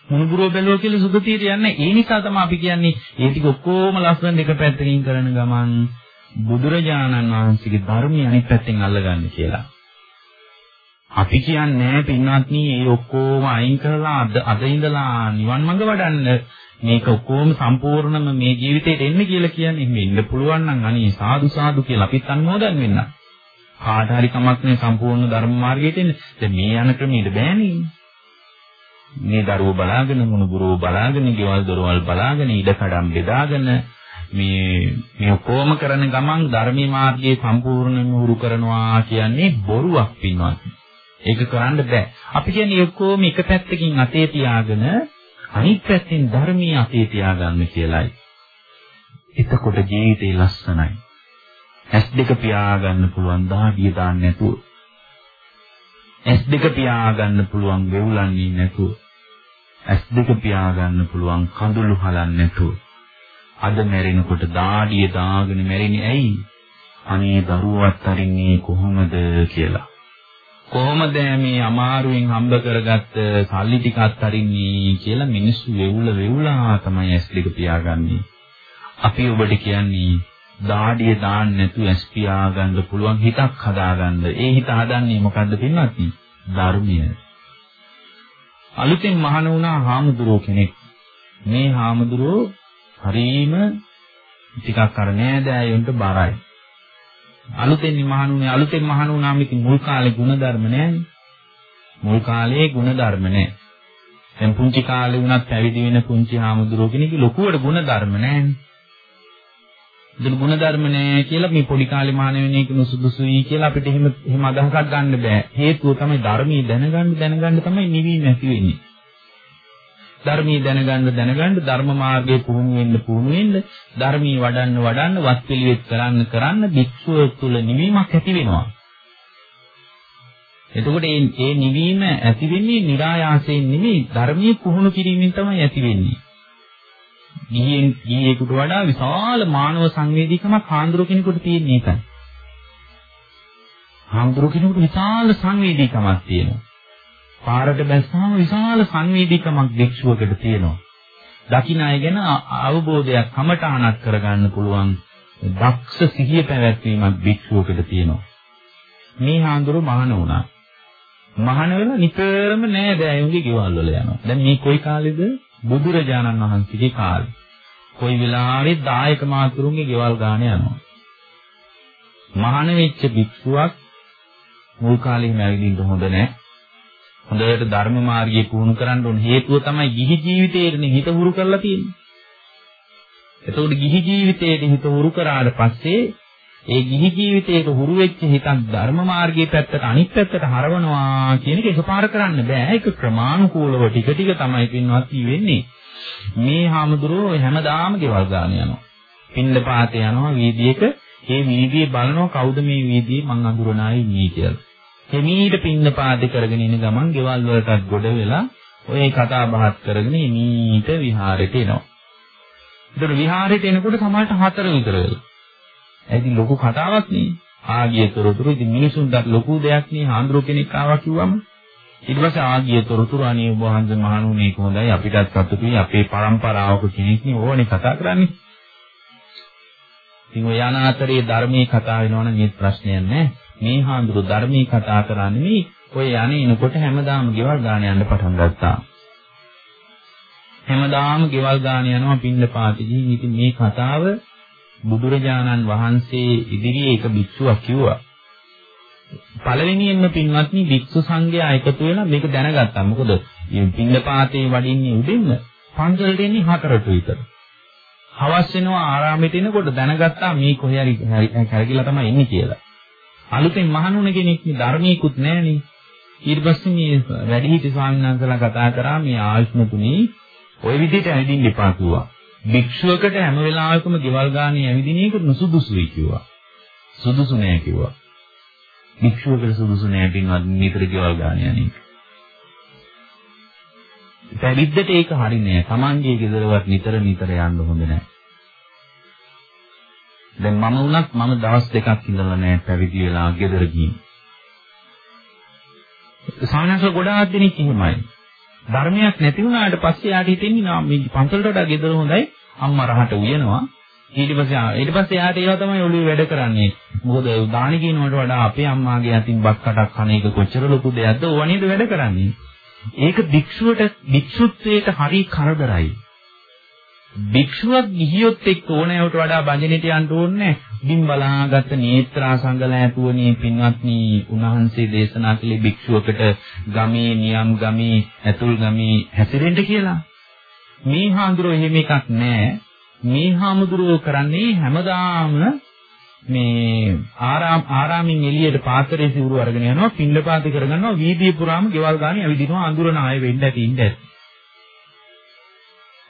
මුණුබුරෝ බැලුවා කියලා සුගතියට යන්නේ. ඒ නිසා තමයි අපි කියන්නේ ඒ ටික ඔක්කොම ලස්සන එක පැත්තකින් කරන ගමන් බුදුරජාණන් වහන්සේගේ ධර්මය අනිත් පැත්තෙන් අල්ලගන්න කියලා. අපි කියන්නේ පින්වත්නි මේ ඔක්කොම අයින් කරලා අද අද ඉඳලා නිවන් මඟ වඩන්න මේක ඔක්කොම සම්පූර්ණම මේ ජීවිතේට එන්න කියලා කියන්නේ මෙන්න පුළුවන් නම් අනේ සාදු සාදු කියලා අපිත් අනුමෝදන් වෙන්න. කාට හරි කමක් නැහැ සම්පූර්ණ ධර්ම මාර්ගයට එන්න. දැන් මේ යන ක්‍රමෙට බෑනේ. මේ දරුවෝ බලාගෙන මුණුබුරෝ බලාගෙන ගෙවල් දොරවල් බලාගෙන ඉඩකඩම් බෙදාගෙන මේ මේ කොහොම කරන ගමන් ධර්මී මාර්ගයේ සම්පූර්ණයෙන්ම උරු කරනවා කියන්නේ බොරුවක් පින්වත්. ඒක කරන්න බෑ. අපි කියන්නේ ඔක්කොම එක පැත්තකින් අතේ තියාගෙන අනිත් පැත්තෙන් ධර්මීය අතේ තියාගන්න කියලයි. එතකොට ජීවිතේ ලස්සනයි. ඇස් දෙක පියාගන්න පුළුවන් දහඩිය දාන්න නැතුව. ඇස් දෙක පියාගන්න පුළුවන් වෙවුලන්නේ නැතුව. ඇස් දෙක පියාගන්න පුළුවන් කඳුළු හලන්නේ නැතුව. අද මැරෙනකොට දාඩිය දාගෙන මැරෙන්නේ ඇයි? අනේ දරුවත් අරින්නේ කොහොමද කියලා. කොහොමද මේ අමාරුවෙන් හම්බ කරගත්ත සල්ලි ටික අත්හරින්නේ කියලා මිනිස්සු වෙවුල වෙවුලා තමයි ඇස් දෙක පියාගන්නේ. අපි ඔබට කියන්නේ දාඩිය දාන්න නැතුව ඇස් පියාගන්න පුළුවන් හිතක් හදාගන්න. ඒ හිත හදන්නේ මොකද්ද පින්වත්නි? ධර්මය. අලුතෙන් මහාන වුණා හාමුදුරුවෝ කෙනෙක්. මේ හාමුදුරුවෝ හරීම ටිකක් අර නෑදෑයොන්ට බරයි. අලුතෙන් මහණුනේ අලුතෙන් මහණුනාම ඉතින් මුල් කාලේ ಗುಣධර්ම නැහැ. මුල් කාලේ ಗುಣධර්ම නැහැ. දැන් පුංචි කාලේ වුණත් පැවිදි වෙන පුංචි හාමුදුරුවෝ කෙනෙක් ලොකුවට ಗುಣධර්ම නැහැ. දැන් ಗುಣධර්ම නැහැ කියලා මේ පොඩි කාලේ මහණ වෙන එක නුසුදුසුයි කියලා අපිට එහෙම එහෙම අදහසක් ගන්න බෑ. හේතුව තමයි ධර්මී දැනගන්න දැනගන්න තමයි නිවීම ඇති වෙන්නේ. ධර්මී දැනගන්න දැනගන්න ධර්ම මාර්ගයේ පුහුණු වෙන්න පුහුණු වෙන්න ධර්මී වඩන්න වඩන්න වත් පිළිවෙත් කරන්න කරන්න භික්ෂුව තුළ නිවීමක් ඇති වෙනවා. එතකොට මේ මේ නිවීම ඇති වෙන්නේ નિરાයාසයෙන් නෙමෙයි ධර්මයේ පුහුණු කිරීමෙන් තමයි ඇති වෙන්නේ. ගිහින් ගිහියෙකුට වඩා විශාල මානව සංවේදීකමක් හාන්දුර කෙනෙකුට තියෙන එකයි. හාන්දුර කෙනෙකුට විශාල සංවේදීකමක් තියෙනවා. පාරට බැස්සාම විශාල සංවේදීකමක් භික්ෂුවකට තියෙනවා. දකින්න අය ගැන අවබෝධයක් කමඨාණක් කරගන්න පුළුවන් දක්ෂ සිහිය පැවැත්වීමක් භික්ෂුවකට තියෙනවා. මේ හාමුදුරුවෝ මහාන වුණා. මහාන වෙලා නිතරම නෑදෑයුන්ගේ ගෙවල් වල යනවා. දැන් මේ කොයි කාලෙද? බුදුරජාණන් වහන්සේගේ කාලේ. කොයි වෙලාවෙත් දායක මාතුරුන්ගේ ගෙවල් ගාන යනවා. මහාන වෙච්ච භික්ෂුවක් මුල් කාලේ මැවිදින්න හොඳ නෑ. හොඳට ධර්ම මාර්ගයේ පුහුණු කරන්න ඕන හේතුව තමයි ගිහි ජීවිතේනේ හිත හුරු කරලා තියෙන්නේ. එතකොට ගිහි ජීවිතයේ හිත හුරු කරාට පස්සේ ඒ ගිහි ජීවිතයක හුරු වෙච්ච හිතක් ධර්ම මාර්ගයේ පැත්තට අනිත් පැත්තට හරවනවා කියන එක එකපාර කරන්න බෑ. ඒක ක්‍රමානුකූලව ටික ටික තමයි පින්වත් වෙන්නේ. මේ හාමුදුරුවෝ හැමදාම ගෙවල් ගාන යනවා. පින්න පාතේ යනවා වීදියේක. ඒ වීදියේ බලනවා කවුද මේ වීදියේ මං අඳුරන අය ඉන්නේ කියලා. එමීට පින්න පාදේ කරගෙන ඉන ගමන් ගෙවල් වලටත් ගොඩ වෙලා ඔය කතා බහත් කරගෙන එමීට විහාරෙට එනවා. ඒතර විහාරෙට එනකොට සමහරට හතර විතර වෙලා. ඇයි ලොකු කතාවක් නේ. ආගිය තොරතුරු ඉතින් මිනිසුන්ට ලොකු දෙයක් නේ හාන්දුරු කෙනෙක් ආවා කිව්වම ඊට පස්සේ ආගිය තොරතුරු අනේ ඔබ වහන්සේ මහණුනේ කොහොඳයි අපිටත් සතුටුයි අපේ පරම්පරාවක කෙනෙක් නේ ඕනේ කතා කරන්නේ. ඉතින් ඔය යන අතරේ ධර්මයේ කතා වෙනවනම් මේ ප්‍රශ්නයක් නැහැ. මේ හාමුදුරු ධර්මී කතා කරන්නේ මේ ඔය යන්නේ එනකොට හැමදාම ගෙවල් ගාන යන්න පටන් ගත්තා. හැමදාම ගෙවල් ගාන යනවා පින්න පාතිදී. ඉතින් මේ කතාව බුදුරජාණන් වහන්සේ ඉදිරියේ එක භික්ෂුවක් කිව්වා. පළවෙනියෙන්ම පින්වත්නි භික්ෂු සංඝයා එකතු වෙලා මේක දැනගත්තා. මොකද මේ පින්න පාතේ වඩින්නේ උඩින්ම පන්සලට එන්නේ හතරට විතර. හවස් වෙනවා ආරාමෙට එනකොට දැනගත්තා මේ කොහේ හරි කැරකිලා තමයි ඉන්නේ කියලා. අලුතෙන් මහණුන කෙනෙක් නේ ධර්මීකුත් නැහනේ. ඊට පස්සේ මේ වැඩිහිටි ස්වාමීන් වහන්සේලා කතා කරා මේ ආයුෂ්මතුනි ওই විදිහට ඇවිදින්න එපා කිව්වා. භික්ෂුවකට හැම වෙලාවෙකම ගෙවල් ගානේ ඇවිදින එක නුසුදුසුයි කිව්වා. සුදුසු නෑ කිව්වා. භික්ෂුවකට සුදුසු නෑ පින්වත් නිතර ගෙවල් ගානේ යන්නේ. පැවිද්දට ඒක හරි නෑ. Tamange ගෙදරවත් නිතර නිතර යන්න හොඳ නෑ. දැන් මම වුණත් මම දවස් දෙකක් ඉඳලා නෑ පැවිදි වෙලා ගෙදර ගිහින්. සාමාන්‍යව ගොඩාක් දෙනෙක් එහෙමයි. ධර්මයක් නැති වුණාට පස්සේ යාට හිතෙන්නේ නා මේ පන්සලට වඩා ගෙදර හොඳයි. අම්මා රහට උයනවා. ඊට පස්සේ ඊට පස්සේ යාට ඒවා තමයි ඔළුවේ වැඩ කරන්නේ. මොකද දානි කියනවට වඩා අපේ අම්මාගේ අතින් බත් කටක් කන එක කොච්චර ලොකු දෙයක්ද? ඕවා නේද වැඩ කරන්නේ? ඒක භික්ෂුවට භික්ෂුත්වයට හරි කරදරයි. භික්ෂුවක් ගිහියොත් එක්ක ඕනෑවට වඩා බඳිනට යන්න ඕනේ. බිම් බලාගත් නේත්‍රා සංගලෑතුවනේ පින්වත්නි උන්වහන්සේ දේශනා කළේ භික්ෂුවකට ගමේ නියම් ගමේ ඇතුල් ගමේ හැසිරෙන්න කියලා. මේ හාමුදුරුවෝ එහෙම එකක් නැහැ මේ හාමුදුරුවෝ කරන්නේ හැමදාම මේ ආරාම ආරාමින් එළියට පාත්‍රයේ සිවුරු අරගෙන යනවා පින්නපාති කරගන්නවා වීදිය පුරාම ගෙවල් ගානේ ඇවිදිනවා අඳුරන ආයෙ වෙන්න ඇති ඉන්න ඇති.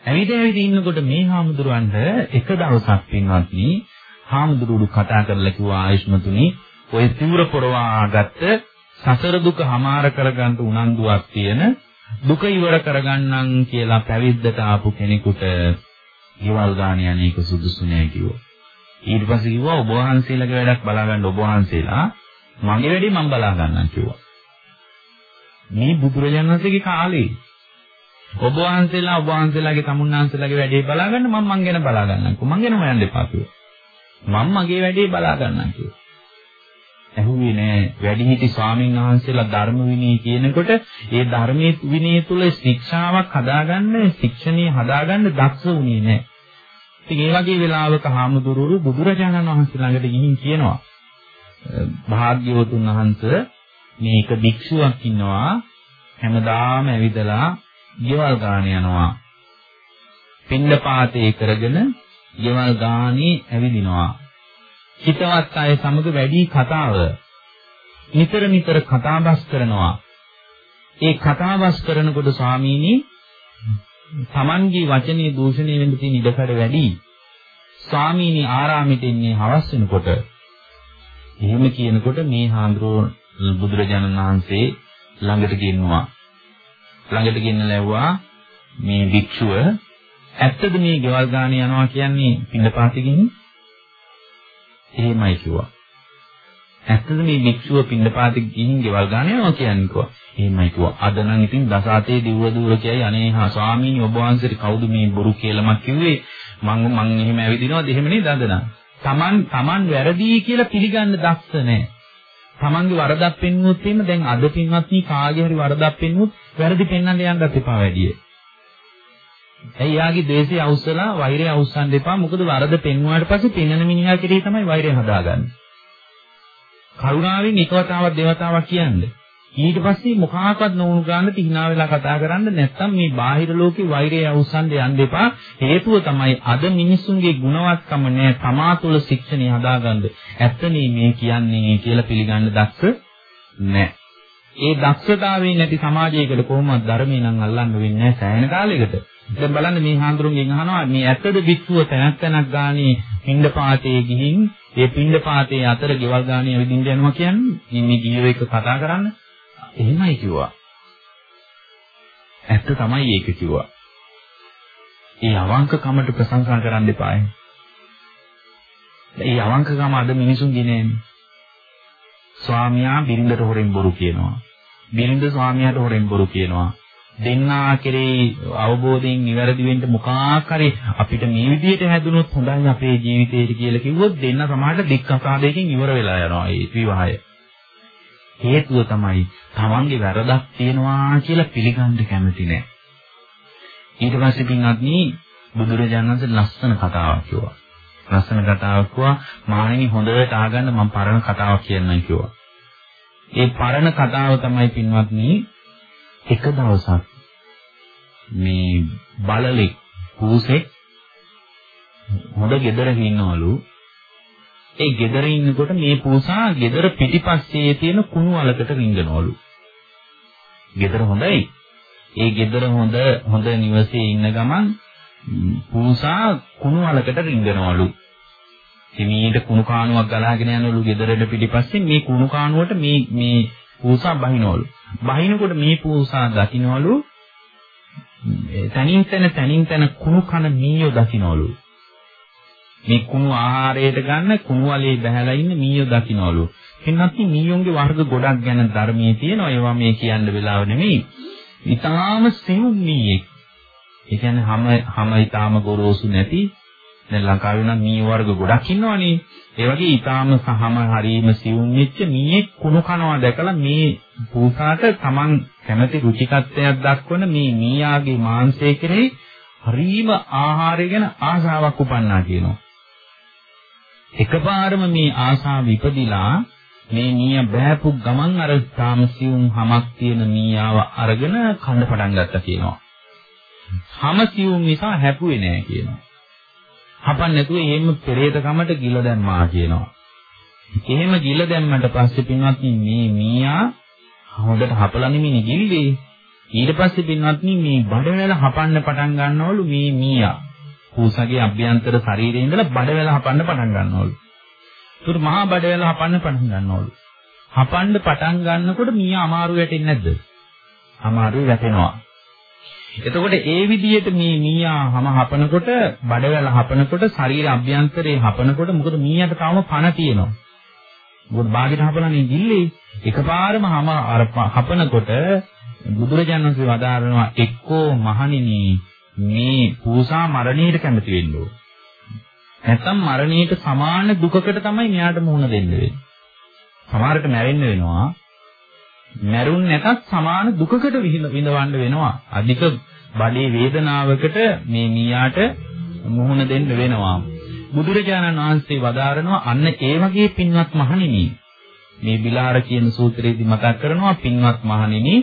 ඇවිද ඇවිද ඉන්නකොට මේ හාමුදුරුවන්ට එක දවසක් පින්වත්නි හාමුදුරුවෝ කතා කරලා කිව්වා ආයුෂ්මතුනි ඔය සිවුර පොරවාගත්ත සසර දුක හමාර කරගන්න උනන්දුවක් තියෙන දුක ඉවර කරගන්නම් කියලා පැවිද්දට ආපු කෙනෙකුට ගෙවල් ගාන යන්නේක සුදුසු නෑ කිව්වා. ඊට පස්සේ කිව්වා ඔබ වහන්සේලාගේ වැඩක් බලා ගන්න ඔබ වහන්සේලා මගේ වැඩේ මම බලා ගන්නම් කිව්වා. මේ බුදුරජාණන් වහන්සේගේ කාලේ ඔබ වහන්සේලා ඔබ වහන්සේලාගේ තමුන්නාන්සේලාගේ වැඩේ බලා ගන්න මම මං ගැන බලා ගන්නම්කෝ මං ගැන හොයන්න එපා කිව්වා. මම මගේ වැඩේ බලා ගන්නම් කිව්වා. ඇහුවේ නෑ වැඩිහිටි ස්වාමීන් වහන්සේලා ධර්ම විනය කියනකොට ඒ ධර්මයේ විනය තුල ශික්ෂාවක් හදාගන්න ශික්ෂණීය හදාගන්න දක්ෂ වුණේ නෑ. ඉතින් ඒ වගේ වෙලාවක හාමුදුරුවෝ බුදුරජාණන් වහන්සේ ළඟට ගිහින් කියනවා භාග්‍යවතුන් වහන්සේ මේක භික්ෂුවක් ඉන්නවා හැමදාම ඇවිදලා ගෙවල් ගාන යනවා. පින්නපාතේ කරගෙන ගෙවල් ගානේ ඇවිදිනවා. හිතවත් අය සමග වැඩි කතාව නිතර නිතර කතාබස් කරනවා. ඒ කතාබස් කරනකොට ස්වාමීනි Tamanගේ වචනේ දූෂණය වෙන්න තියෙන ඉඩකඩ වැඩි. ස්වාමීනි ආරාමෙට එන්නේ හවස් වෙනකොට. එහෙම කියනකොට මේ හාමුදුරුවෝ බුදුරජාණන් වහන්සේ ළඟට ගෙන්නවා. ළඟට ගෙන්න ලැබුවා මේ භික්ෂුව ඇත්තද මේ ගෙවල් ගාන යනවා කියන්නේ පින්නපාතකින් එහෙමයි කිව්වා. ඇත්තද මේ භික්ෂුව පින්නපාතේ ගිහින් ගෙවල් ගන්න යනවා කියන්නේ කිව්වා. එහෙමයි කිව්වා. අද නම් ඉතින් දසාතේ දිව්ව දුර කියයි අනේ හා ස්වාමීනි ඔබ වහන්සේට කවුද මේ බොරු කියලාමක් කිව්වේ? මං මං එහෙම ඇවිදිනවද එහෙම නේද අදනා? Taman Taman වැරදි කියලා පිළිගන්න දක්ෂ නැහැ. Tamanගේ වරදක් පෙන්වුවොත් එහෙම දැන් අද පින්වත්නි කාගේ හරි වරදක් පෙන්වුවොත් වැරදි පෙන්වන්න යන්නත් එපා වැඩිය. ඇයි යාගේ ද්වේෂය අවුස්සලා වෛරය අවුස්සන්න එපා. මොකද වරද පෙන්වුවාට පස්සේ පෙන්වන මිනිහා කෙරෙහි තමයි වෛරය හදාගන්නේ. කරුණාවෙන් එකවතාවක් දෙවතාවක් කියන්නේ. ඊට පස්සේ මොකහාකවත් නොවුණු ගන්නට hina වෙලා කතා කරන්න නැත්නම් මේ බාහිර ලෝකේ වෛරය අවුස්සන්න යන්න එපා. හේතුව තමයි අද මිනිස්සුන්ගේ ගුණවත්කම නෑ තමා තුළ ශික්ෂණය හදාගන්න. ඇත්තනේ මේ කියන්නේ කියලා පිළිගන්න දක්ෂ නෑ. ඒ දක්ෂතාවය නැති සමාජයකට කොහොමද ධර්මය නම් අල්ලන්න වෙන්නේ නැහැ සෑහෙන කාලයකට. දැන් බලන්න මේ හාමුදුරුවන්ගෙන් අහනවා මේ ඇත්තද වික්ෂුව තැනක් තැනක් ගානේ පින්ඩපාතේ ගිහින් ඒ පින්ඩපාතේ අතර ගෙවල් ගානේ ඇවිදින්න යනවා කියන්නේ මේ ගියෝ එක කතා කරන්න එහෙමයි කිව්වා. ඇත්ත තමයි ඒක කිව්වා. ඒ අවංකකමට ප්‍රශංසා කරන්න එපායි. ඒ අවංකකම අද මිනිසුන්ගේ නෑනේ. ස්වාමියා බිරිඳට හොරෙන් බොරු කියනවා. බිරිඳ ස්වාමියාට හොරෙන් බොරු කියනවා. දෙන්නා කෙරේ අවබෝධයෙන් නිවැරදි වෙන්න මොකක් හරි අපිට මේ විදිහට හැදුනොත් හොඳයි අපේ ජීවිතේට කියලා කිව්වොත් දෙන්න සමාජයට දික්කසාදයකින් ඉවර වෙලා යනවා ඒ විවාහය. හේතුව තමයි තමන්ගේ වැරදක් තියෙනවා කියලා පිළිගන්න කැමති නෑ. ඊට පස්සේ පින්වත්නි බුදුරජාණන් වහන්සේ ලස්සන කතාවක් කිව්වා. ලස්සන කතාවක් කිව්වා මානෙනි හොඳට ආගන්න මම පරණ කතාවක් කියන්නම් කිව්වා. ඒ පරණ කතාව තමයි පින්වත්නි එක දවසක් මේ බලලෙක් කූසෙක් හොඳ ගෙදරක ඉන්නවලු. ඒ ගෙදර ඉන්නකොට මේ පූසා ගෙදර පිටිපස්සේ තියෙන කුණු වලකට රිංගනවලු. ගෙදර හොඳයි. ඒ ගෙදර හොඳ හොඳ නිවසේ ඉන්න ගමන් පූසා කුණු වලකට රිංගනවලු. හිමීට කුණු කාණුවක් ගලාගෙන යනවලු ගෙදරට පිටිපස්සේ මේ කුණු කාණුවට මේ මේ පූසා බහිනවලු. බහිනකොට මේ පූසා දකින්නවලු තනින් තන තනින් තන කුණු කන මීයෝ දකින්නවලු. මේ කුණු ආහාරයට ගන්න කුණු වලේ බහැලා ඉන්න මීයෝ දකින්නවලු. එන්නත් මීයෝන්ගේ වර්ග ගොඩක් ගැන ධර්මයේ තියෙනවා. ඒවා මේ කියන්න වෙලාව නෙමෙයි. ඊටාම සිවුම් මීයෙක්. ඒ කියන්නේ හැම හැම ඊටාම ගොරෝසු නැති දැන් ලංකාවේ නම් මී වර්ග ගොඩක් ඉන්නවනේ. ඒ වගේ ඊටාම සහම හරීම සිවුම් වෙච්ච මීයෙක් කුණු කනවා දැකලා මේ පූසාට Taman කැමති රුචිකත්වයක් දක්වන මේ මීයාගේ මාංශය කෙරෙහි හරීම ආහාරය ගැන ආසාවක් උපන්නා කියනවා. එකපාරම මේ ආසාව ඉපදිලා මේ මීයා බෑපු ගමන් අර තාමසියුම් හමක් තියෙන මීයාව අරගෙන කන්න පටන් ගත්තා කියනවා. හම සියුම් නිසා හැපුවේ නෑ කියනවා. හපන්න නැතුව එහෙම පෙරේත කමට ගිල දැම්මා කියනවා. එහෙම ගිල දැම්මට පස්සේ පින්වත්නි මේ මීයා හොඳට හපලා නෙමෙයි ගිල්ලේ. ඊට පස්සේ පින්වත්නි මේ බඩවැල හපන්න පටන් ගන්නවලු මේ මීයා. පූසගේ අභ්‍යන්තර ශරීරයේ ඉඳලා බඩවැල හපන්න පටන් ගන්නවලු. ඒකට මහා බඩවැල හපන්න පටන් ගන්නවලු. හපන්න පටන් ගන්නකොට මීයා අමාරු වැටෙන්නේ නැද්ද? අමාරු වැටෙනවා. එතකොට ඒ විදිහට මේ මීයා හැම හපනකොට බඩවැල හපනකොට ශරීර අභ්‍යන්තරේ හපනකොට මොකද මීයාට තාම පණ තියෙනවා. මොකද බාගෙට හපලානේ ගිල්ලේ එකපාරම හැම අර හපනකොට බුදුරජාණන් වහන්සේ වදාරනවා එක්කෝ මහණෙනි මේ පූසා මරණයට කැමති වෙන්න ඕන. නැත්තම් මරණයට සමාන දුකකට තමයි මෙයාට මුහුණ දෙන්න වෙන්නේ. සමහරට මැරෙන්න වෙනවා. මැරුන් නැතත් සමාන දුකකට විඳවන්න වෙනවා. අධික බඩේ වේදනාවකට මේ මීයාට මුහුණ දෙන්න වෙනවා. බුදුරජාණන් වහන්සේ වදාරනවා අන්න ඒ වගේ පින්වත් මහණෙනි මේ බිලාර කියන සූත්‍රයේදී මතක් කරනවා පින්වත් මහණෙනි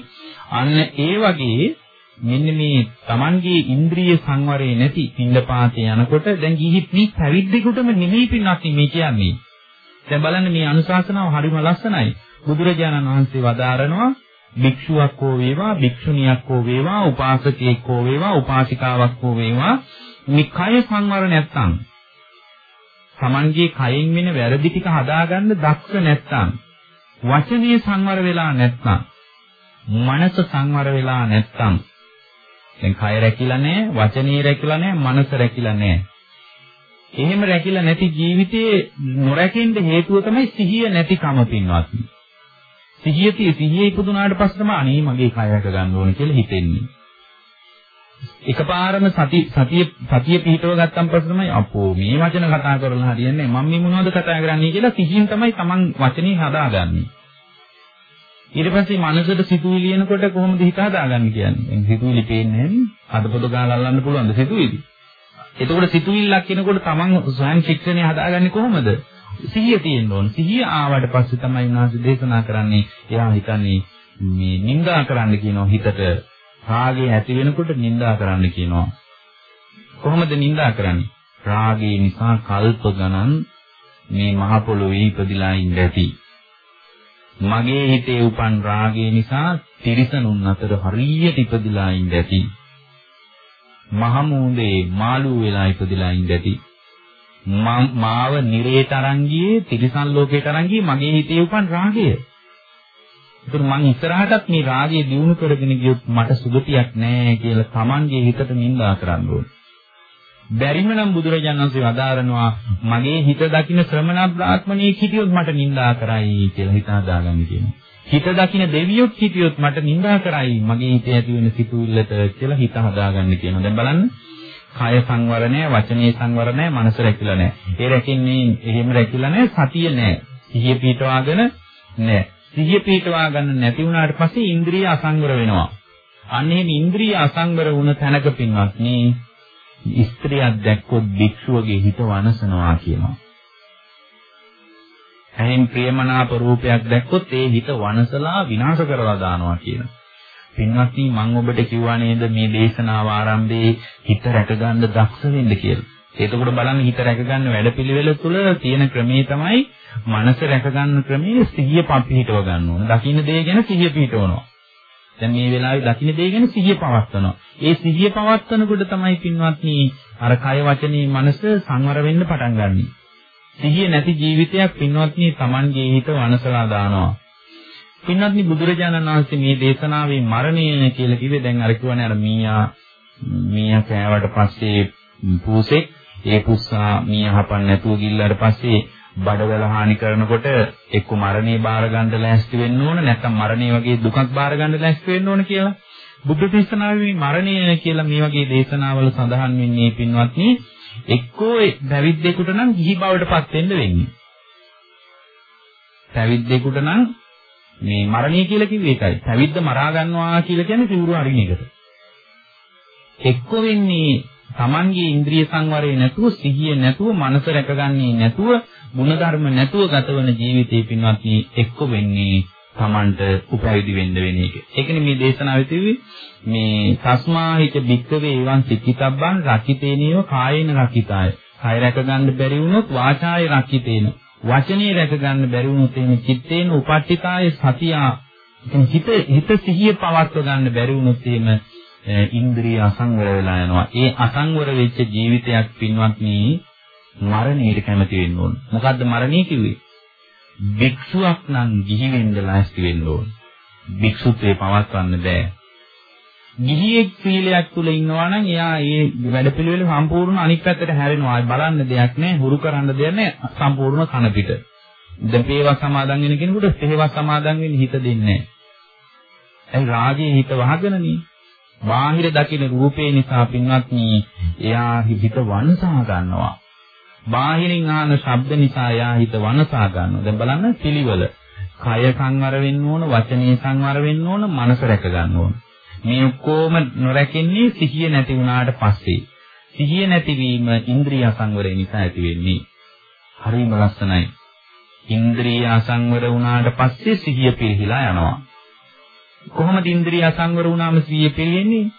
අන්න ඒ වගේ මෙන්න මේ Tamanගේ ඉන්ද්‍රිය සංවරය නැති පින්ඩපාතේ යනකොට දැන් ගිහිත් මේ පැවිද්දෙකුටම නෙමෙයි පින්වත් මේ කියන්නේ. දැන් බලන්න මේ අනුශාසනාව හරිම ලස්සනයි. බුදුරජාණන් වහන්සේ වදාරනවා භික්ෂුවක් හෝ වේවා භික්ෂුණියක් හෝ වේවා උපාසකයෙක් හෝ වේවා උපාසිකාවක් හෝ වේවා මේ කය සංවර නැත්නම් Tamanගේ කයෙන් වෙන වැරදි ටික හදාගන්න දක්ෂ නැත්නම් වචනේ සංවර වෙලා නැත්නම් මනස සංවර වෙලා නැත්නම් දැන් කය රැකිලා නැහැ, වචනේ රැකිලා නැහැ, මනස රැකිලා නැහැ. එහෙම රැකිලා නැති ජීවිතයේ නොරැකෙන්න හේතුව තමයි සිහිය නැතිකම පින්වත්නි. සිහිය තිය සිහිය ඉපදුනාට පස්සේ තමයි අනේ මගේ කය රැක ගන්න ඕන කියලා හිතෙන්නේ. එකපාරම සති සතිය සතිය පිහිටව ගත්තන් පස්සේ තමයි අපෝ මේ වචන කතා කරලා හරියන්නේ මම මේ මොනවද කතා කරන්නේ කියලා සිහියෙන් තමයි Taman වචනේ හදාගන්නේ. ඊට පස්සේ මනසට සිතුවිලි එනකොට කොහොමද හිත හදාගන්නේ කියන්නේ? දැන් සිතුවිලි පේන්නේ නැහැ. අදපොත ගාලා අල්ලන්න පුළුවන්ද සිතුවිලි? එතකොට සිතුවිල්ලක් එනකොට Taman ස්වයං ශික්ෂණය හදාගන්නේ කොහොමද? සිහිය තියෙන්න ඕන. සිහිය ආවට පස්සේ තමයි උන්වහන්සේ දේශනා කරන්නේ. එයා හිතන්නේ මේ නිඳා කරන්න කියනවා හිතට. රාගය ඇති වෙනකොට නිඳා කරන්න කියනවා. කොහොමද නිඳා කරන්නේ? රාගය නිසා කල්ප ගණන් මේ මහ පොළොවේ ඉපදිලා ඉඳ ඇති. මගේ හිතේ උපන් රාගය නිසා තිරිසනුන් අතර හරියට ඉපදිලා ඉඳ ඇති. මහමූදේ මාළු වෙලා ඉපදිලා ඉඳ ඇති. මාව නිරේට අරන් ගියේ තිරිසන් ලෝකයට අරන් ගියේ මගේ හිතේ උපන් රාගය. ඒතර මං ඉස්සරහටත් මේ රාගය දිනු කරගෙන ගියොත් මට සුගතියක් නෑ කියලා Tamanගේ හිතට නිඳා කරන්න ඕනේ. බැරිම නම් බුදුරජාණන් වහන්සේ වදාරනවා මගේ හිත දකින්න ශ්‍රමණ බ්‍රාහ්මණයෙක් හිටියොත් මට නිඳා කරයි කියලා හිත හදාගන්න කියනවා. හිත දකින්න දෙවියොත් හිටියොත් මට නිඳා කරයි මගේ හිතේ ඇති වෙන සිතුවිල්ලට කියලා හිත හදාගන්න කියනවා. දැන් බලන්න කය සංවර නැහැ, වචනේ සංවර නැහැ, මනස රැකිලා නැහැ. ඒ රැකින්නේ එහෙම රැකිලා නැහැ, සතිය නැහැ. සිහිය පිටවාගෙන නැහැ. සිහිය පිටවා ගන්න නැති වුණාට පස්සේ ඉන්ද්‍රිය අසංවර වෙනවා. අන්න එහෙම ඉන්ද්‍රිය අසංවර වුණ තැනක පින්වත්නි ස්ත්‍රියක් දැක්කොත් භික්ෂුවගේ හිත වනසනවා කියනවා. ඇහෙන් ප්‍රියමනාප රූපයක් දැක්කොත් ඒ හිත වනසලා විනාශ කරලා දානවා කියනවා. පින්වත්නි මම ඔබට කිව්වා නේද මේ දේශනාව ආරම්භයේ හිත රැකගන්න දක්ෂ වෙන්න කියලා. එතකොට බලන්න හිත රැකගන්න වැඩපිළිවෙල තුළ තියෙන ක්‍රමේ තමයි මනස රැකගන්න ක්‍රමයේ සිහිය පිහිටව ගන්න ඕන. දකින්න දේ ගැන සිහිය පිහිටවනවා. දැන් මේ වෙලාවේ දකින්න දේ ගැන සිහිය පවත්වනවා. ඒ සිහිය පවත්වනකොට තමයි පින්වත්නි අර කය වචනේ මනස සංවර වෙන්න පටන් ගන්නෙ. සිහිය නැති ජීවිතයක් පින්වත්නි Tamanගේ හිත වනසලා දානවා. පින්වත්නි බුදුරජාණන් වහන්සේ මේ දේශනාවේ මරණය කියලා කිව්වේ දැන් අර කියවනේ අර මීයා මීයා කෑවට පස්සේ පූසෙක් ඒ පුස්සා මීයා හපන්න නැතුව ගිල්ලාට පස්සේ බඩවැල හානි කරනකොට එක්ක මරණේ බාර ගන්න ලෑස්ති වෙන්න ඕන නැත්නම් මරණේ වගේ දුකක් බාර ගන්න ලෑස්ති වෙන්න ඕන කියලා බුද්ධ දේශනාවේ මරණය කියලා මේ වගේ දේශනාවල සඳහන් වෙන්නේ පින්වත්නි එක්කෝ පැවිද්දෙකුට නම් ගිහි බවට පත් වෙන්න වෙන්නේ. පැවිද්දෙකුට නම් මේ මරණය කියලා කිව්වේ ඒකයි. පැවිද්ද මරා ගන්නවා කියලා කියන්නේ සිවුරු අරින එකට. එක්ක වෙන්නේ Tamanගේ ඉන්ද්‍රිය සංවරය නැතුව සිහිය නැතුව මනස රැකගන්නේ නැතුව ಗುಣධර්ම නැතුව ගතවන ජීවිතේ පින්වත්නි එක්ක වෙන්නේ Tamanට උපැවිදි වෙන්න වෙන එක. ඒකනේ මේ දේශනාවේ තිබුවේ මේ තස්මාහිත බික්කවේ එවන් සික්කිතබ්බන් රකිතේනියව කායේන රකිතාය. කය රැක ගන්න බැරි වුණොත් වාචාය රකිතේන. වචනේ රැක ගන්න බැරි වුණොත් එimhe චිත්තේන උපට්ඨිතාය සතියා. හිත හිත සිහිය පවත්ව ගන්න බැරි වුණොත් එහෙම ඉන්ද්‍රිය අසංවර වෙලා යනවා. ඒ අසංවර වෙච්ච ජීවිතයක් පින්වත්නි මරණයට කැමති වෙන්න ඕන. මොකද්ද මරණය කිව්වේ? භික්ෂුවක් නම් ගිහි වෙන්න ලෑස්ති වෙන්න ඕන. භික්ෂුත්වේ පවත්වන්න බෑ. ගිහියෙක් සීලයක් තුල ඉන්නවා නම් එයා ඒ වැඩපිළිවෙල සම්පූර්ණ අනිත් පැත්තට හැරෙනවා. බලන්න දෙයක් නැහැ, හුරු කරන්න දෙයක් නැහැ, සම්පූර්ණ කන පිට. දැන් පේවා සමාදන් වෙන කෙනෙකුට පේවා සමාදන් වෙන්න හිත දෙන්නේ නැහැ. ඒ රාගයේ හිත වහගෙනනේ. බාහිර දකින රූපේ නිසා පින්වත්නි එයා හිත වනසා ගන්නවා. බාහිරින් ආන ශබ්ද නිසා යා හිත වනසා ගන්නවා. දැන් බලන්න පිළිවෙල. කය සංවර වෙන්න ඕන, වචනේ සංවර වෙන්න ඕන, මනස රැක ගන්න ඕන. මේ ඔක්කොම නොරැකෙන්නේ සිහිය නැති වුණාට පස්සේ. සිහිය නැතිවීම ඉන්ද්‍රිය සංවරය නිසා ඇති වෙන්නේ. හරිම ලස්සනයි. ඉන්ද්‍රිය අසංවර වුණාට පස්සේ සිහිය පිරිහිලා යනවා. කොහොමද ඉන්ද්‍රිය අසංවර වුණාම සිහිය පිරෙන්නේ?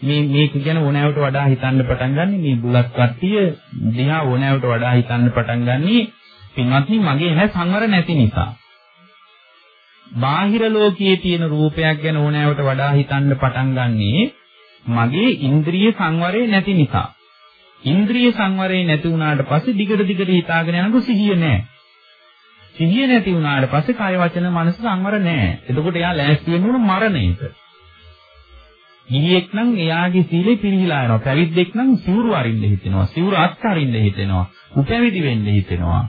මේ මේක ගැන ඕනෑවට වඩා හිතන්න පටන් ගන්න මේ බුලත් කට්ටිය දිහා ඕනෑවට වඩා හිතන්න පටන් ගන්නේ පින්වත්නි මගේ ඇහැ සංවර නැති නිසා. බාහිර ලෝකයේ තියෙන රූපයක් ගැන ඕනෑවට වඩා හිතන්න පටන් ගන්නේ මගේ ඉන්ද්‍රිය සංවරය නැති නිසා. ඉන්ද්‍රිය සංවරය නැති වුණාට පස්සේ දිගට දිගට හිතාගෙන යනකොට සිහිය නැහැ. සිහිය නැති වුණාට පස්සේ කාය වචන මනස සංවර නැහැ. එතකොට එයා ලෑස්ති වෙන්න ඕන මරණයට. ගිහියෙක් නම් එයාගේ සීලේ පිරිහිලා යනවා. පැවිද්දෙක් නම් සිවුරු අරින්න හිතෙනවා. සිවුරු අත්හරින්න හිතෙනවා. උපැවිදි වෙන්න හිතෙනවා.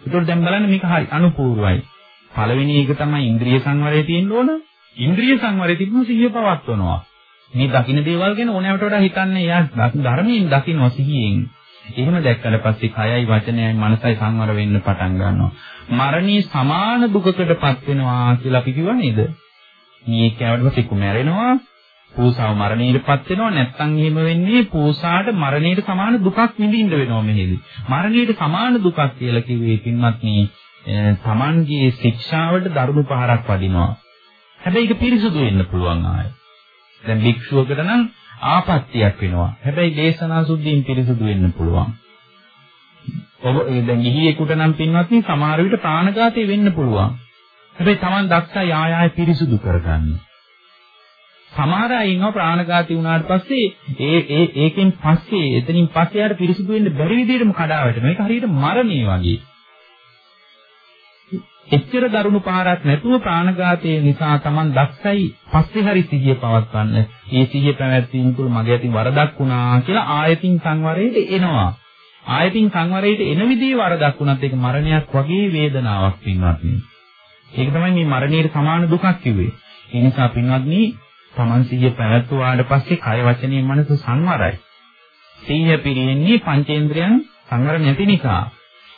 ඒතකොට දැන් බලන්න මේක හරි අනුපූර්වයි. පළවෙනි එක තමයි ඉන්ද්‍රිය සංවරය තියෙන්න ඕන. ඉන්ද්‍රිය සංවරය තිබුණොත් සිහිය පවත්වනවා. මේ දකින්න දේවල් ගැන ඕනෑමට වඩා හිතන්නේ එයා ධර්මයෙන් දකින්නවා සිහියෙන්. එහෙම දැක්කට පස්සේ කයයි වචනයයි මනසයි සංවර වෙන්න පටන් ගන්නවා. මරණී සමාන දුකකටපත් වෙනවා කියලා අපි කිව්වා නේද? මේ කෑවට පස්සේ කුමැරෙනවා පූසාව මරණයටපත් වෙනවා නැත්නම් එහෙම වෙන්නේ පූසාට මරණයට සමාන දුකක් විඳින්න වෙනවා මෙහෙදි. මරණයට සමාන දුකක් කියලා කිව්වේ පින්වත්නි තමන්ගේ ශික්ෂාවට දරුණු පහරක් වදිනවා. හැබැයි ඒක පිරිසුදු වෙන්න පුළුවන් ආය. දැන් භික්ෂුවකට නම් ආපත්‍යක් වෙනවා. හැබැයි දේශනා සුද්ධියෙන් පිරිසුදු වෙන්න පුළුවන්. ඔබ දැන් ගිහියෙකුට නම් පින්වත්නි සමහර විට ප්‍රාණඝාතය වෙන්න පුළුවන්. හැබැයි Taman දක්ෂයි ආය ආය පිරිසුදු කරගන්න. සමහර අය ඉන්නවා ප්‍රාණඝාතී වුණාට පස්සේ ඒ ඒ ඒකෙන් පස්සේ එතනින් පස්සේ යාට පිරිසුදු වෙන්න බැරි විදිහටම කඩා වැටෙනවා. ඒක හරියට මරණය වගේ. එච්චර දරුණු පාරක් නැතුව ප්‍රාණඝාතයේ නිසා Taman දක්ෂයි පස්සේ හරි සිහිය පවත්වන්න. මේ සිහිය පැවැත්වීම තුළ මගේ අතින් වරදක් වුණා කියලා ආයතින් සංවරයට එනවා. ආයතින් සංවරයට එන විදිහේ වරදක් වුණත් ඒක මරණයක් වගේ වේදනාවක් පින්වත්නි. ඒක තමයි මේ මරණයට සමාන දුකක් කිව්වේ. ඒ නිසා පින්වත්නි Taman සිහිය පැවැත්වුවාට පස්සේ කය වචනේ මනස සංවරයි. සිහිය පිරෙන්නේ පංචේන්ද්‍රයන් සංවර නැති නිසා.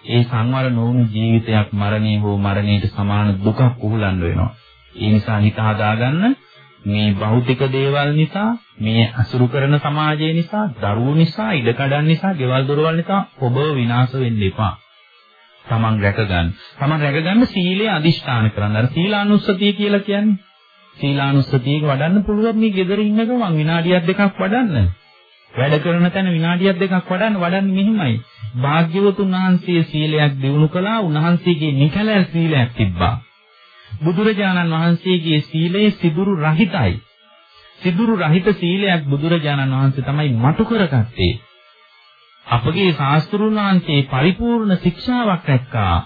ඒ සංවර නොවුණු ජීවිතයක් මරණය හෝ මරණයට සමාන දුකක් උහුලන්න වෙනවා. ඒ නිසා හිත හදාගන්න මේ භෞතික දේවල් නිසා, මේ අසුරු කරන සමාජය නිසා, දරුවෝ නිසා, ඉඩකඩන් නිසා, ගෙවල් දොරවල් නිසා ඔබ විනාශ වෙන්න එපා. තමන් රැකගන්න. තමන් රැකගන්න සීලය අදිෂ්ඨාන කරන්න. අර සීලානුස්සතිය කියලා කියන්නේ. සීලානුස්සතියක වඩන්න පුළුවන් මේ gedara ඉන්න ගමන් විනාඩියක් දෙකක් වඩන්න. වැඩ කරන තැන විනාඩියක් දෙකක් වඩන්න වඩන්නේ මෙහිමයි. භාග්‍යවතුන් වහන්සේ සීලයක් දිනු කළා. උන්වහන්සේගේ නිකලල් සීලයක් තිබ්බා. බුදුරජාණන් වහන්සේගේ සීලය සිදුරු රහිතයි. සිදුරු රහිත සීලයක් බුදුරජාණන් වහන්සේ තමයි මතු කරගත්තේ. අපගේ ශාස්ත්‍රුන් වහන්සේ පරිපූර්ණ ශික්ෂාවක් රැක්කා.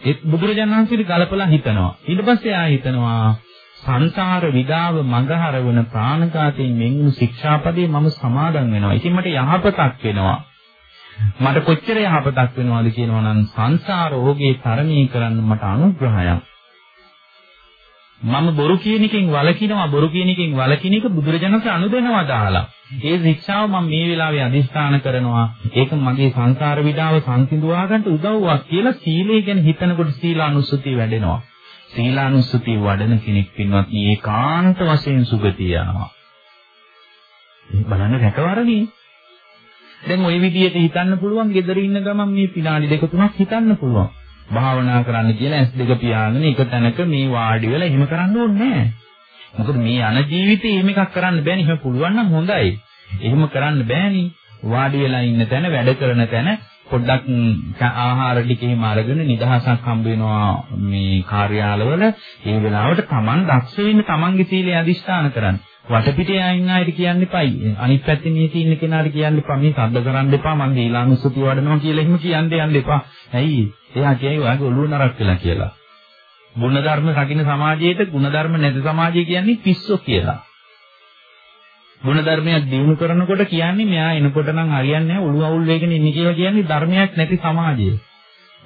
ඒ බුදුරජාණන් වහන්සේට ගලපලා හිතනවා. ඊට පස්සේ ආ හිතනවා සංසාර විගාව මඟහරවන ප්‍රාණඝාතයෙන් මෙන්ු ශික්ෂාපදේ මම සමාදන් වෙනවා. ඉතින් මට යහපතක් වෙනවා. මට කොච්චර යහපතක් වෙනවද කියනවා නම් සංසාර රෝගේ තරණය කරන්න මට අනුග්‍රහයක්. මම බොරු කියන එකෙන් වළකිනවා බොරු කියන එකෙන් වළකින එක බුදුරජාණන්සේ අනුදෙනවා දාලා. ඒ ශික්ෂාව මම මේ වෙලාවේ අදිස්ථාන කරනවා. ඒක මගේ සංසාර විඩාව සංසිඳුවා ගන්නට උදව්වක් කියලා සීලය ගැන හිතනකොට සීලානුස්සතිය වැඩෙනවා. සීලානුස්සතිය වඩන කෙනෙක් පින්වත් ඒකාන්ත වශයෙන් සුගතිය යනවා. බලන්න රැකවරණේ. දැන් ওই විදිහට හිතන්න පුළුවන් gedara ඉන්න ගමන් මේ විනාඩි දෙක තුනක් හිතන්න පුළුවන්. භාවනා කරන්න කියලා ඇස් දෙක පියාගෙන එක තැනක මේ වාඩි වෙලා එහෙම කරන්න ඕනේ නැහැ. මොකද මේ අන ජීවිතේ එහෙම එකක් කරන්න බෑනේ. එහෙම පුළුවන් නම් හොඳයි. එහෙම කරන්න බෑනේ. වාඩි වෙලා ඉන්න තැන වැඩ කරන තැන පොඩ්ඩක් ආහාර ටික එහෙම අරගෙන නිදහසක් හම්බ වෙනවා මේ කාර්යාලවල ඒ වෙලාවට Taman දක්ෂ වෙන්න Tamanගේ සීලය අදිෂ්ඨාන කරන්න. වටපිටේ අයින් ආයෙත් කියන්න එපයි. අනිත් පැත්තේ මේ තියෙන කෙනාට කියන්න එපා. මේ සද්ද කරන්න එපා. මම දීලානුස්සතිය වඩනවා කියලා එහෙම කියන්න යන්න එපා. ඇයි? එයා කියයි ඔයාගේ ඔළුව නරක් වෙලා කියලා. ගුණධර්ම රකින්න සමාජයේට ගුණධර්ම නැති සමාජය කියන්නේ පිස්සෝ කියලා. ගුණධර්මයක් දිනු කරනකොට කියන්නේ මෙයා එනකොට නම් හරියන්නේ නැහැ ඔළුව අවුල් වෙගෙන ඉන්නේ කියලා කියන්නේ ධර්මයක් නැති සමාජය.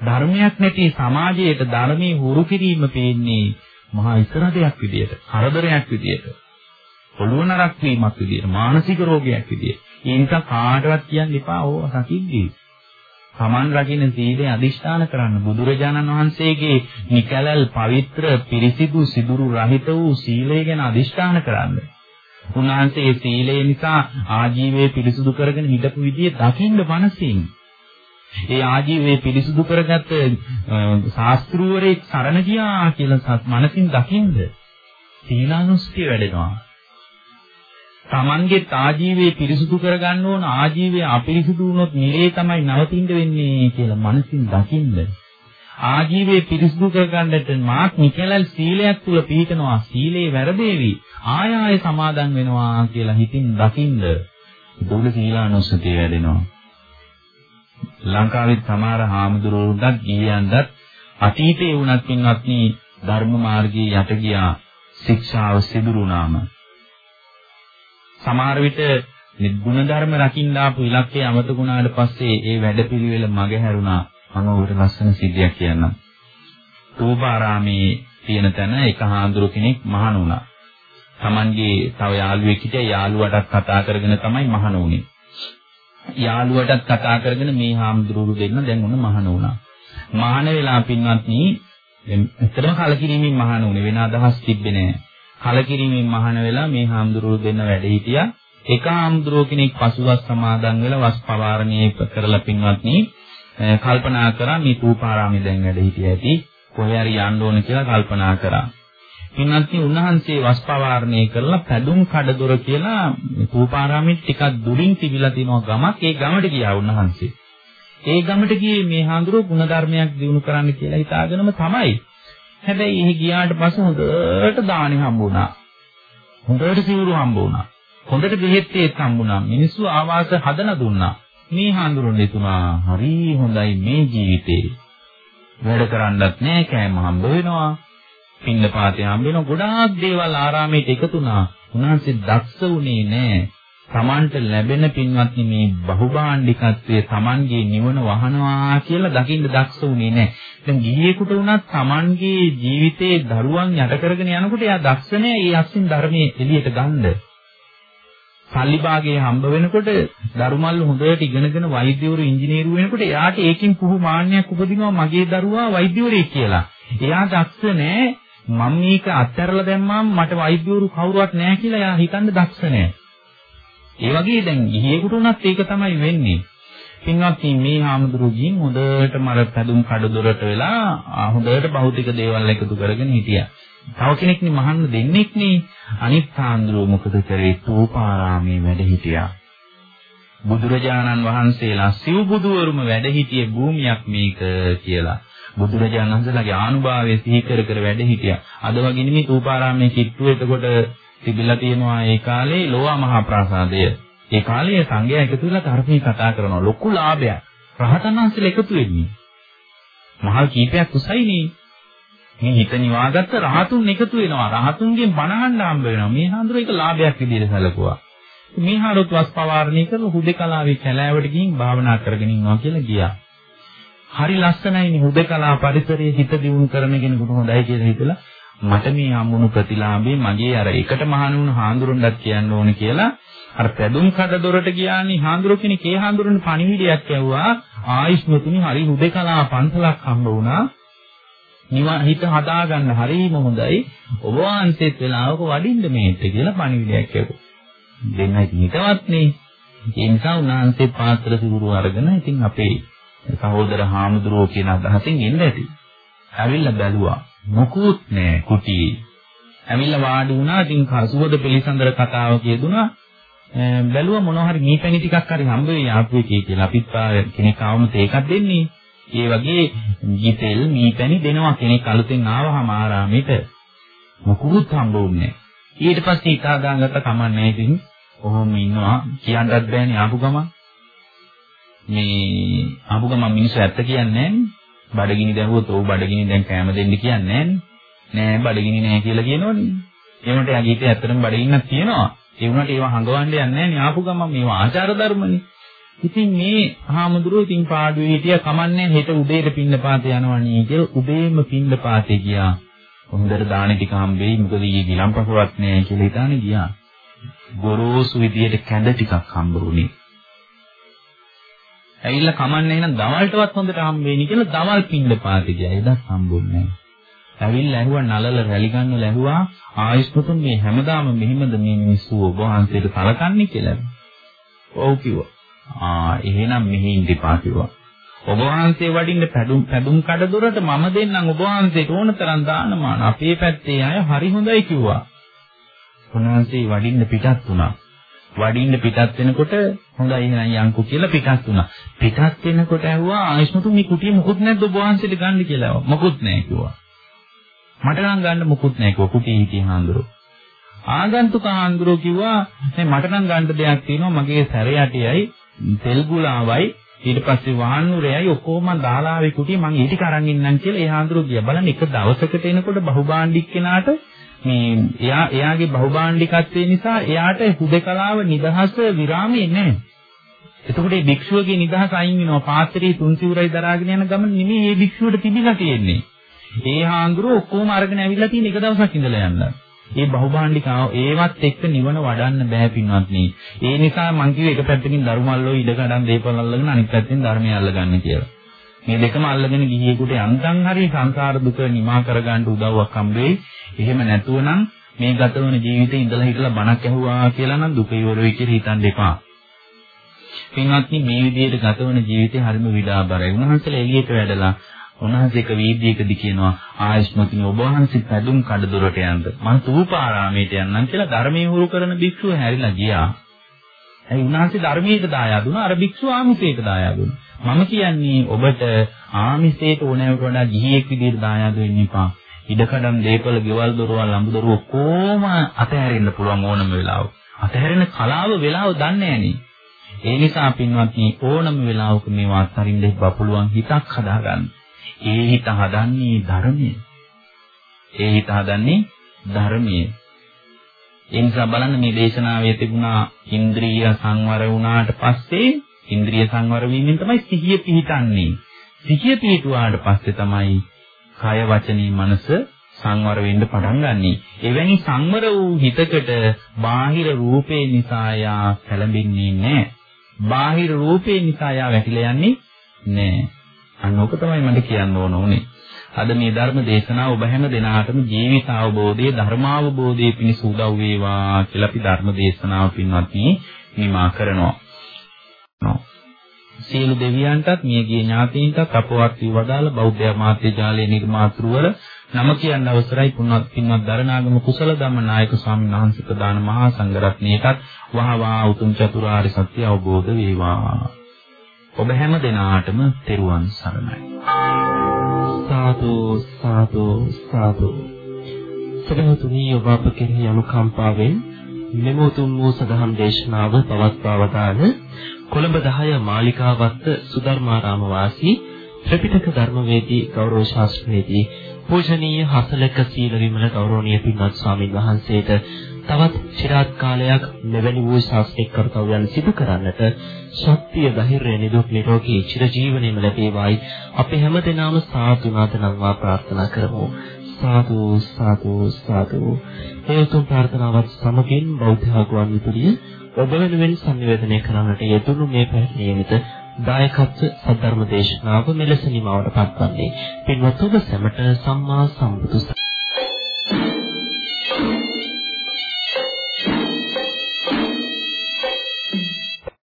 ධර්මයක් නැති සමාජයේට ධර්මයේ හුරු කිරීම පේන්නේ මහා ඉස්සරහයක් විදියට, කරදරයක් විදියට. ඔළුව නරක් වීමක් විදියට, මානසික රෝගයක් විදියට. ඒ නිසා කාටවත් කියන්න එපා ඕව රකිද්දී. Taman රකින්න සීලය අදිෂ්ඨාන කරන්න බුදුරජාණන් වහන්සේගේ නිකලල් පවිත්‍ර පිරිසිදු සිදුරු රහිත වූ සීලය ගැන අදිෂ්ඨාන කරන්න. උන්වහන්සේ සීලය නිසා ආජීවයේ පිරිසුදු කරගෙන හිටපු විදිය දකින්න මනසින්. ඒ ආජීවයේ පිරිසුදු කරගත්ත ශාස්ත්‍රූවරයෙක් සරණ ගියා කියලා මනසින් දකින්න සීලානුස්තිය වැඩෙනවා. Tamanගේ ආජීවයේ පිරිසුදු කරගන්න ඕන ආජීවය අපිරිසුදු වුණොත් නිරේ තමයි නවතින්න වෙන්නේ කියලා මනසින් දකින්න. ආජීවයේ පිරිසුදු කරගන්නට මාත් නිකලල් සීලයක් තුල පිළිතනවා සීලේ වැරදේවි ආය ආය සමාදන් වෙනවා කියලා හිතින් දකින්න. දුල සීලානුස්සතිය වැඩෙනවා. ලංකාවේ සමහර හාමුදුරුවෝන්ට ගියන්දත් අතීතේ වුණත් පින්වත්නි ධර්ම මාර්ගයේ යට ගියා ශික්ෂාව සිදුරුනාම සමහර විට නිගුණ ධර්ම රකින්න ආපු ඉලක්කය අමතක වුණාට පස්සේ ඒ වැඩපිළිවෙල මගහැරුණා. මම ඔබට ලස්සන සිද්ධියක් කියන්නම්. රූපාරාමේ තියෙන තැන එක හාමුදුරු කෙනෙක් මහණ වුණා. Tamanගේ තව යාළුවෙක් හිටියා යාළුවටත් කතා කරගෙන තමයි මහණ වුණේ. යාළුවටත් කතා කරගෙන මේ හාමුදුරුවෝ දෙන්න දැන් උන මහණ වුණා. මහණ වෙලා පින්වත්නි එතරම් කලකිරීමෙන් මහණ වුණේ වෙන අදහස් තිබ්බේ නෑ. කලකිරීමෙන් මහාන වෙලා මේ හාමුදුරුවෝ දෙන්න වැඩ හිටියා. එක හාමුදුරුවෝ කෙනෙක් පසුවස් සමාදන් වෙලා වස් පවාරණේ කරලා පින්වත්නි කල්පනා කරා මේ තූපාරාමේ දැන් වැඩ හිටිය ඇති. කොහේ හරි යන්න ඕන කියලා කල්පනා කරා. පින්වත්නි උන්වහන්සේ වස් පවාරණේ කරලා පැදුම් කඩදොර කියලා තූපාරාමෙත් ටිකක් දුරින් තිබිලා තියෙනවා ගමක්. ඒ ගමට ගියා උන්වහන්සේ. ඒ ගමට ගියේ මේ හාමුදුරුවෝ ගුණධර්මයක් දිනු කරන්න කියලා හිතාගෙනම තමයි. හැබැයි එහි ගියාට පස්සේ හොඳට දානි හම්බුණා. හොඳට සිවුරු හම්බ වුණා. හොඳට බෙහෙත් ඒත් හම්බුණා. මිනිස්සු ආවාස හදලා දුන්නා. මේ හාමුදුරනේ තුනා හරි හොඳයි මේ ජීවිතේ. වැඩ කරන්නත් නෑ කෑම හම්බ වෙනවා. පින්න පාතේ හම්බ වෙනවා. ගොඩාක් දේවල් ආරාමයට එකතු වුණා. උන්වහන්සේ දක්ෂ වුණේ නෑ. Tamanට ලැබෙන පින්වත්නි මේ බහුභාණ්ඩිකත්වයේ Tamanගේ නිවන වහනවා කියලා දකින්න දක්ෂ වුණේ නැහැ. දැන් ගිහියෙකුට උනත් Tamanගේ ජීවිතේ දරුවන් යට කරගෙන යනකොට එයා දක්ෂ නැහැ. ඒ අස්සින් ධර්මයේ එළියට ගන්න. සල්ලි භාගයේ හම්බ වෙනකොට දරුමල්ල හොඳට ඉගෙනගෙන වෛද්‍යවරු ඉංජිනේරු වෙනකොට එයාට ඒකින් පුහු මාන්නයක් උපදිනවා මගේ දරුවා වෛද්‍යවරයෙක් කියලා. එයා දක්ෂ නැහැ. මම මේක අත්හැරලා දැම්මම මට වෛද්‍යවරු කවුරුවත් නැහැ කියලා එයා හිතන්න දක්ෂ නැහැ. ඒ වගේ දැන් ගිහියෙකුට උනත් ඒක තමයි වෙන්නේ. පින්වත්නි මේ හාමුදුරුවෝ ගිහින් හොඳටම අර පැදුම් කඩදොරට වෙලා හොඳට භෞතික දේවල් එකතු කරගෙන හිටියා. තව කෙනෙක් නේ මහන්න දෙන්නෙක් නේ අනිත් හාමුදුරුවෝ මොකද කරේ? තූපාරාමේ වැඩ හිටියා. බුදුරජාණන් වහන්සේලා සිව් බුදුවරුම වැඩ හිටියේ භූමියක් මේක කියලා. බුදුරජාණන් වහන්සේලාගේ ආනුභාවය සිහි කර කර වැඩ හිටියා. අද වගේ නෙමෙයි තූපාරාමයේ කිට්ටුව එතකොට තිබිලා තියෙනවා ඒ කාලේ ලෝවා මහා ප්‍රාසාදය. ඒ කාලේ සංඝයා එකතු වෙලා ධර්මයේ කතා කරනවා. ලොකු ලාභයක්. රහතන් වහන්සේලා එකතු වෙන්නේ. මහල් කීපයක් උසයිනේ. මේ හිත නිවාගත්ත රහතුන් එකතු වෙනවා. රහතුන්ගෙන් බණහන්න හම්බ වෙනවා. මේ හඳුර එක ලාභයක් විදිහට සැලකුවා. මේ හරොත් වස් පවාරණය කරලා හුදේකලාවේ කැලෑවට ගිහින් භාවනා කරගෙන ඉන්නවා කියලා ගියා. හරි ලස්සනයිනේ හුදේකලා පරිසරයේ හිත දියුණු කරන කෙනෙකුට හොඳයි කියලා හිතලා මට මේ හම්බුණු ප්‍රතිලාභේ මගේ අර එකට මහණුන් හාඳුරුණ්ඩක් කියන්න ඕනේ කියලා අර පැදුම් කඩ දොරට ගියානේ හාඳුරු කෙනෙක් ඒ හාඳුරුන් පණිවිඩයක් ඇව්වා ආයිෂ්මතුනි හරි හුදේකලා පන්සලක් හම්බ වුණා නිවා හිත හදාගන්න හරිම හොඳයි ඔබ වහන්සේත් වෙලාවක වඩින්න මේට කියලා පණිවිඩයක් ඇව්වා දෙන්න ඉතින් හිතවත් නේ ඒ නිසා උන්වහන්සේ පාත්‍ර සිවුරු අරගෙන ඉතින් අපේ සහෝදර හාමුදුරුවෝ කියන අදහසින් එන්න ඇති. ඇවිල්ලා බැලුවා. මොකුත් නෑ කුටියේ. ඇවිල්ලා වාඩි වුණා. ඉතින් සුවද පිළිසඳර කතාව කියදුනා. බැලුවා මොනවා හරි මීපැණි ටිකක් හරි හම්බ වෙයි ආපු එකේ කියලා. අපිත් කෙනෙක් ආවම තේකක් දෙන්නේ. ඒ වගේ ගිතෙල් මීපැණි දෙනවා කෙනෙක් අලුතෙන් ආවහම ආරාමෙට. මොකුත් හම්බුන්නේ නෑ. ඊට පස්සේ ඉතා දාගත්ත කමන්නේ ඉතින් කොහොම ඉන්නවා කියන්නත් බෑනේ ආපු ගමන්. මේ ආපු ගමන් මිනිස්සු ඇත්ත කියන්නේ බඩගිනි දැහුවොත් ඔව් බඩගිනි දැන් කෑම දෙන්න කියන්නේ නෑ බඩගිනි නෑ කියලා කියනවනේ. ඒ වුණාට යාගේ හිතේ ඇත්තටම බඩගින්නක් තියෙනවා. ඒ වුණාට ඒවා හංගවන්න යන්නේ නෑනේ ආපු ගමන් මේවා ආචාර ධර්මනේ. ඉතින් මේ හාමුදුරුවෝ ඉතින් පාඩුවේ හිටියා කමන්නේ හෙට උදේට පින්න පාතේ යනවනේ කියලා උදේම පින්න පාතේ ගියා. හොඳට දාන ටික හම්බෙයි මොකද ඊයේ ගිලම්පසවත් නෑ කියලා හිතානේ ගියා. ගොරෝසු විදියට කැඳ ටිකක් හම්බ වුණේ. ඇවිල්ලා කමන්නේ එහෙනම් දවල්ටවත් හොඳට හම්බෙන්නේ කියලා දවල් පින්න පාති ගියා. එදත් හම්බුන්නේ නැහැ. ඇවිල්ලා ඇහුවා නලල රැලි ගන්න ලැහුවා ආයුෂ්මතුන් මේ හැමදාම මෙහිමද මේ මිනිස්සු ඔබ වහන්සේට සලකන්නේ කියලා. ඔව් කිව්වා. ආ එහෙනම් මෙහි ඉඳපා කිව්වා. ඔබ වහන්සේ වඩින්න පැදුම් පැදුම් කඩදොරට මම දෙන්නම් ඔබ වහන්සේට ඕන තරම් දානමාන අපේ පැත්තේ අය හරි හොඳයි කිව්වා. උන්වහන්සේ වඩින්න පිටත් වුණා. වඩින්න පිටත් වෙනකොට හොඳයි එහෙනම් යන්කෝ කියලා පිටත් වුණා. පිටත් වෙනකොට ඇහුවා ආයෂ්මතු මේ කුටිය මොකුත් නැද්ද ඔබ වහන්සේට ගන්න කියලා. මොකුත් නැහැ කිව්වා. මට නම් ගන්න මොකුත් නැහැ කිව්වා කුටියේ හිටිය හාමුදුරුවෝ. ආගන්තුක හාමුදුරුවෝ කිව්වා මේ මට නම් ගන්න දෙයක් තියෙනවා මගේ සැරයටියයි තෙල් ගුලාවයි ඊට පස්සේ වහන්නුරේයි ඔක්කොම දාලා ආවේ කුටිය මං ඊට කරන් ඉන්නම් කියලා ඒ හාමුදුරුවෝ ගියා. බලන්න එක දවසකට එනකොට බහුභාණ්ඩික කෙනාට මේ එයා එයාගේ බහුභාණ්ඩිකත්වය නිසා එයාට හුදකලාව නිදහස විරාමයේ නැහැ. එතකොට මේ භික්ෂුවගේ නිදහස අයින් වෙනවා. පාත්‍රයේ තුන් සිවුරයි දරාගෙන යන ගමන් නෙමෙයි මේ භික්ෂුවට තිබිලා තියෙන්නේ. ඒ හාඳුරු ඔක්කොම අරගෙන ඇවිල්ලා තියෙන එක දවසක් ඉඳලා යන්න. ඒ බහුභාණ්ඩිකාව ඒවත් එක්ක නිවන වඩන්න බෑ පින්වත්නි. ඒ නිසා මං කිව්වේ එක පැත්තකින් ධර්මල්ලෝ ඉඩ ගන්න දීපල් අල්ලගෙන අනිත් පැත්තෙන් ධර්මය අල්ලගන්න කියලා. මේ දෙකම අල්ලගෙන ගිහියෙකුට යන්තම් හරි සංසාර දුක නිමා කරගන්න උදව්වක් හම්බෙයි. එහෙම නැතුව නම් මේ ගත වන ජීවිතේ ඉඳලා හිටලා බණක් ඇහුවා කියලා නම් දුක ඉවර වෙයි කියලා හිතන්න එපා. පින්වත්නි මේ විදිහට ගත වන ජීවිතේ හරිම විඩාබරයි. උන්වහන්සේලා එළියට වැඩලා උන්වහන්සේක වීදියේකදී කියනවා ආයස්මතිනි ඔබ වහන්සේ පැදුම් කඩදොරට යන්න. මම තූපාරාමයට යන්නම් කියලා ධර්මයේ හුරු කරන භික්ෂුව හැරිලා ගියා. ඒ උන්වහන්සේ ධර්මයට දායාද වුණා අර භික්ෂුව ආමිසයට දායාද වුණා. මම කියන්නේ ඔබට ආමිසයට ඕනෑවට වඩා ගිහියෙක් විදිහට දායාද වෙන්න එපා. ඉඩකඩම් දීපල ගෙවල් දොරවල් අඹදොර ඔක්කොම අතහැරෙන්න පුළුවන් ඕනම වෙලාවක. අතහැරෙන කලාව වෙලාව දන්නේ නැණි. ඒ නිසා පින්වත්නි ඕනම වෙලාවක මේවා අත්හරින්න ඉබ්බා පුළුවන් හිතක් හදාගන්න. ඒ හිත හදන්නේ ධර්මයේ. ඒ හිත හදන්නේ ධර්මයේ. ඒ නිසා බලන්න මේ දේශනාවේ තිබුණා ඉන්ද්‍රිය සංවර වුණාට පස්සේ ඉන්ද්‍රිය සංවර වීමෙන් තමයි සිහිය පිහිටන්නේ. සිහිය පිහිටුවාට පස්සේ තමයි කය වචනේ මනස සංවර වෙන්න පටන් ගන්නෙ. එවැනි සංවර වූ හිතකට බාහිර රූපේ නිසා යා කැළඹෙන්නේ නැහැ. බාහිර රූපේ නිසා යා වැටිලා යන්නේ නැහැ. අන්නෝක තමයි මට කියන්න ඕන උනේ. අද මේ ධර්ම දේශනාව ඔබ හැම දිනාටම ජීවිත අවබෝධයේ ධර්මාවබෝධයේ පිණිස උදව් වේවා කියලා අපි ධර්ම දේශනාව පින්වත්නි නිමා කරනවා. සියලු දෙවියන්ටත් මියගිය ඥාතීන්ටත් අපවත් වී වදාළ බෞද්ධ මාත්‍ය ජාලයේ නිර්මාතෘවර නම කියන්න අවසරයි පුණ්‍යවත් පින්වත් දරණාගම කුසල ධම්මනායක ස්වාමීන් වහන්සේ ප්‍රදාන මහා සංඝරත්නයටත් වහවා උතුම් චතුරාර්ය සත්‍ය අවබෝධ වේවා. ඔබ හැම දිනාටම තෙරුවන් සරණයි. සාදු සාදු සාදු සදහතුනි ඔබ අප කෙරෙහි අනුකම්පාවෙන් මෙම උතුම් වූ සදහම් දේශනාව පවත්වා වදාළ කොළඹ 10 මාලිකාවත්ත සුධර්මාරාම වාසී ත්‍රිපිටක ධර්මවේදී ගෞරව ශාස්ත්‍රවේදී පූජනීය හසලක සීල විමල ගෞරවනීය පින්වත් ස්වාමින් වහන්සේට තවත් চিරාත් කාලයක් මෙවැනි වූ ශාස්ත්‍රික කර්තව්‍යයන් සිදු කරන්නට ශක්තිය ධෛර්යය නිදුක් නිරෝගී චිරජීවනයේම ලැබේවායි. අපි හැමදෙනාම සාදු නාදනම්වා ප්‍රාර්ථනා කරමු. සාදු සාදු සාදු. හේතුන් ප්‍රාර්ථනාවත් සමගින් බෞද්ධ ආගමන් විදුලිය ඔබ වෙනුවෙන් සංනිවේදනය කරන්නට යෙදුණු මේ පැහැදිලිමිත දායකත්ව සද්ධර්ම දේශනාව මෙලෙස නිමවට පත්වන්නේ පින්වත් ඔබ සැමට සම්මා සම්බුදු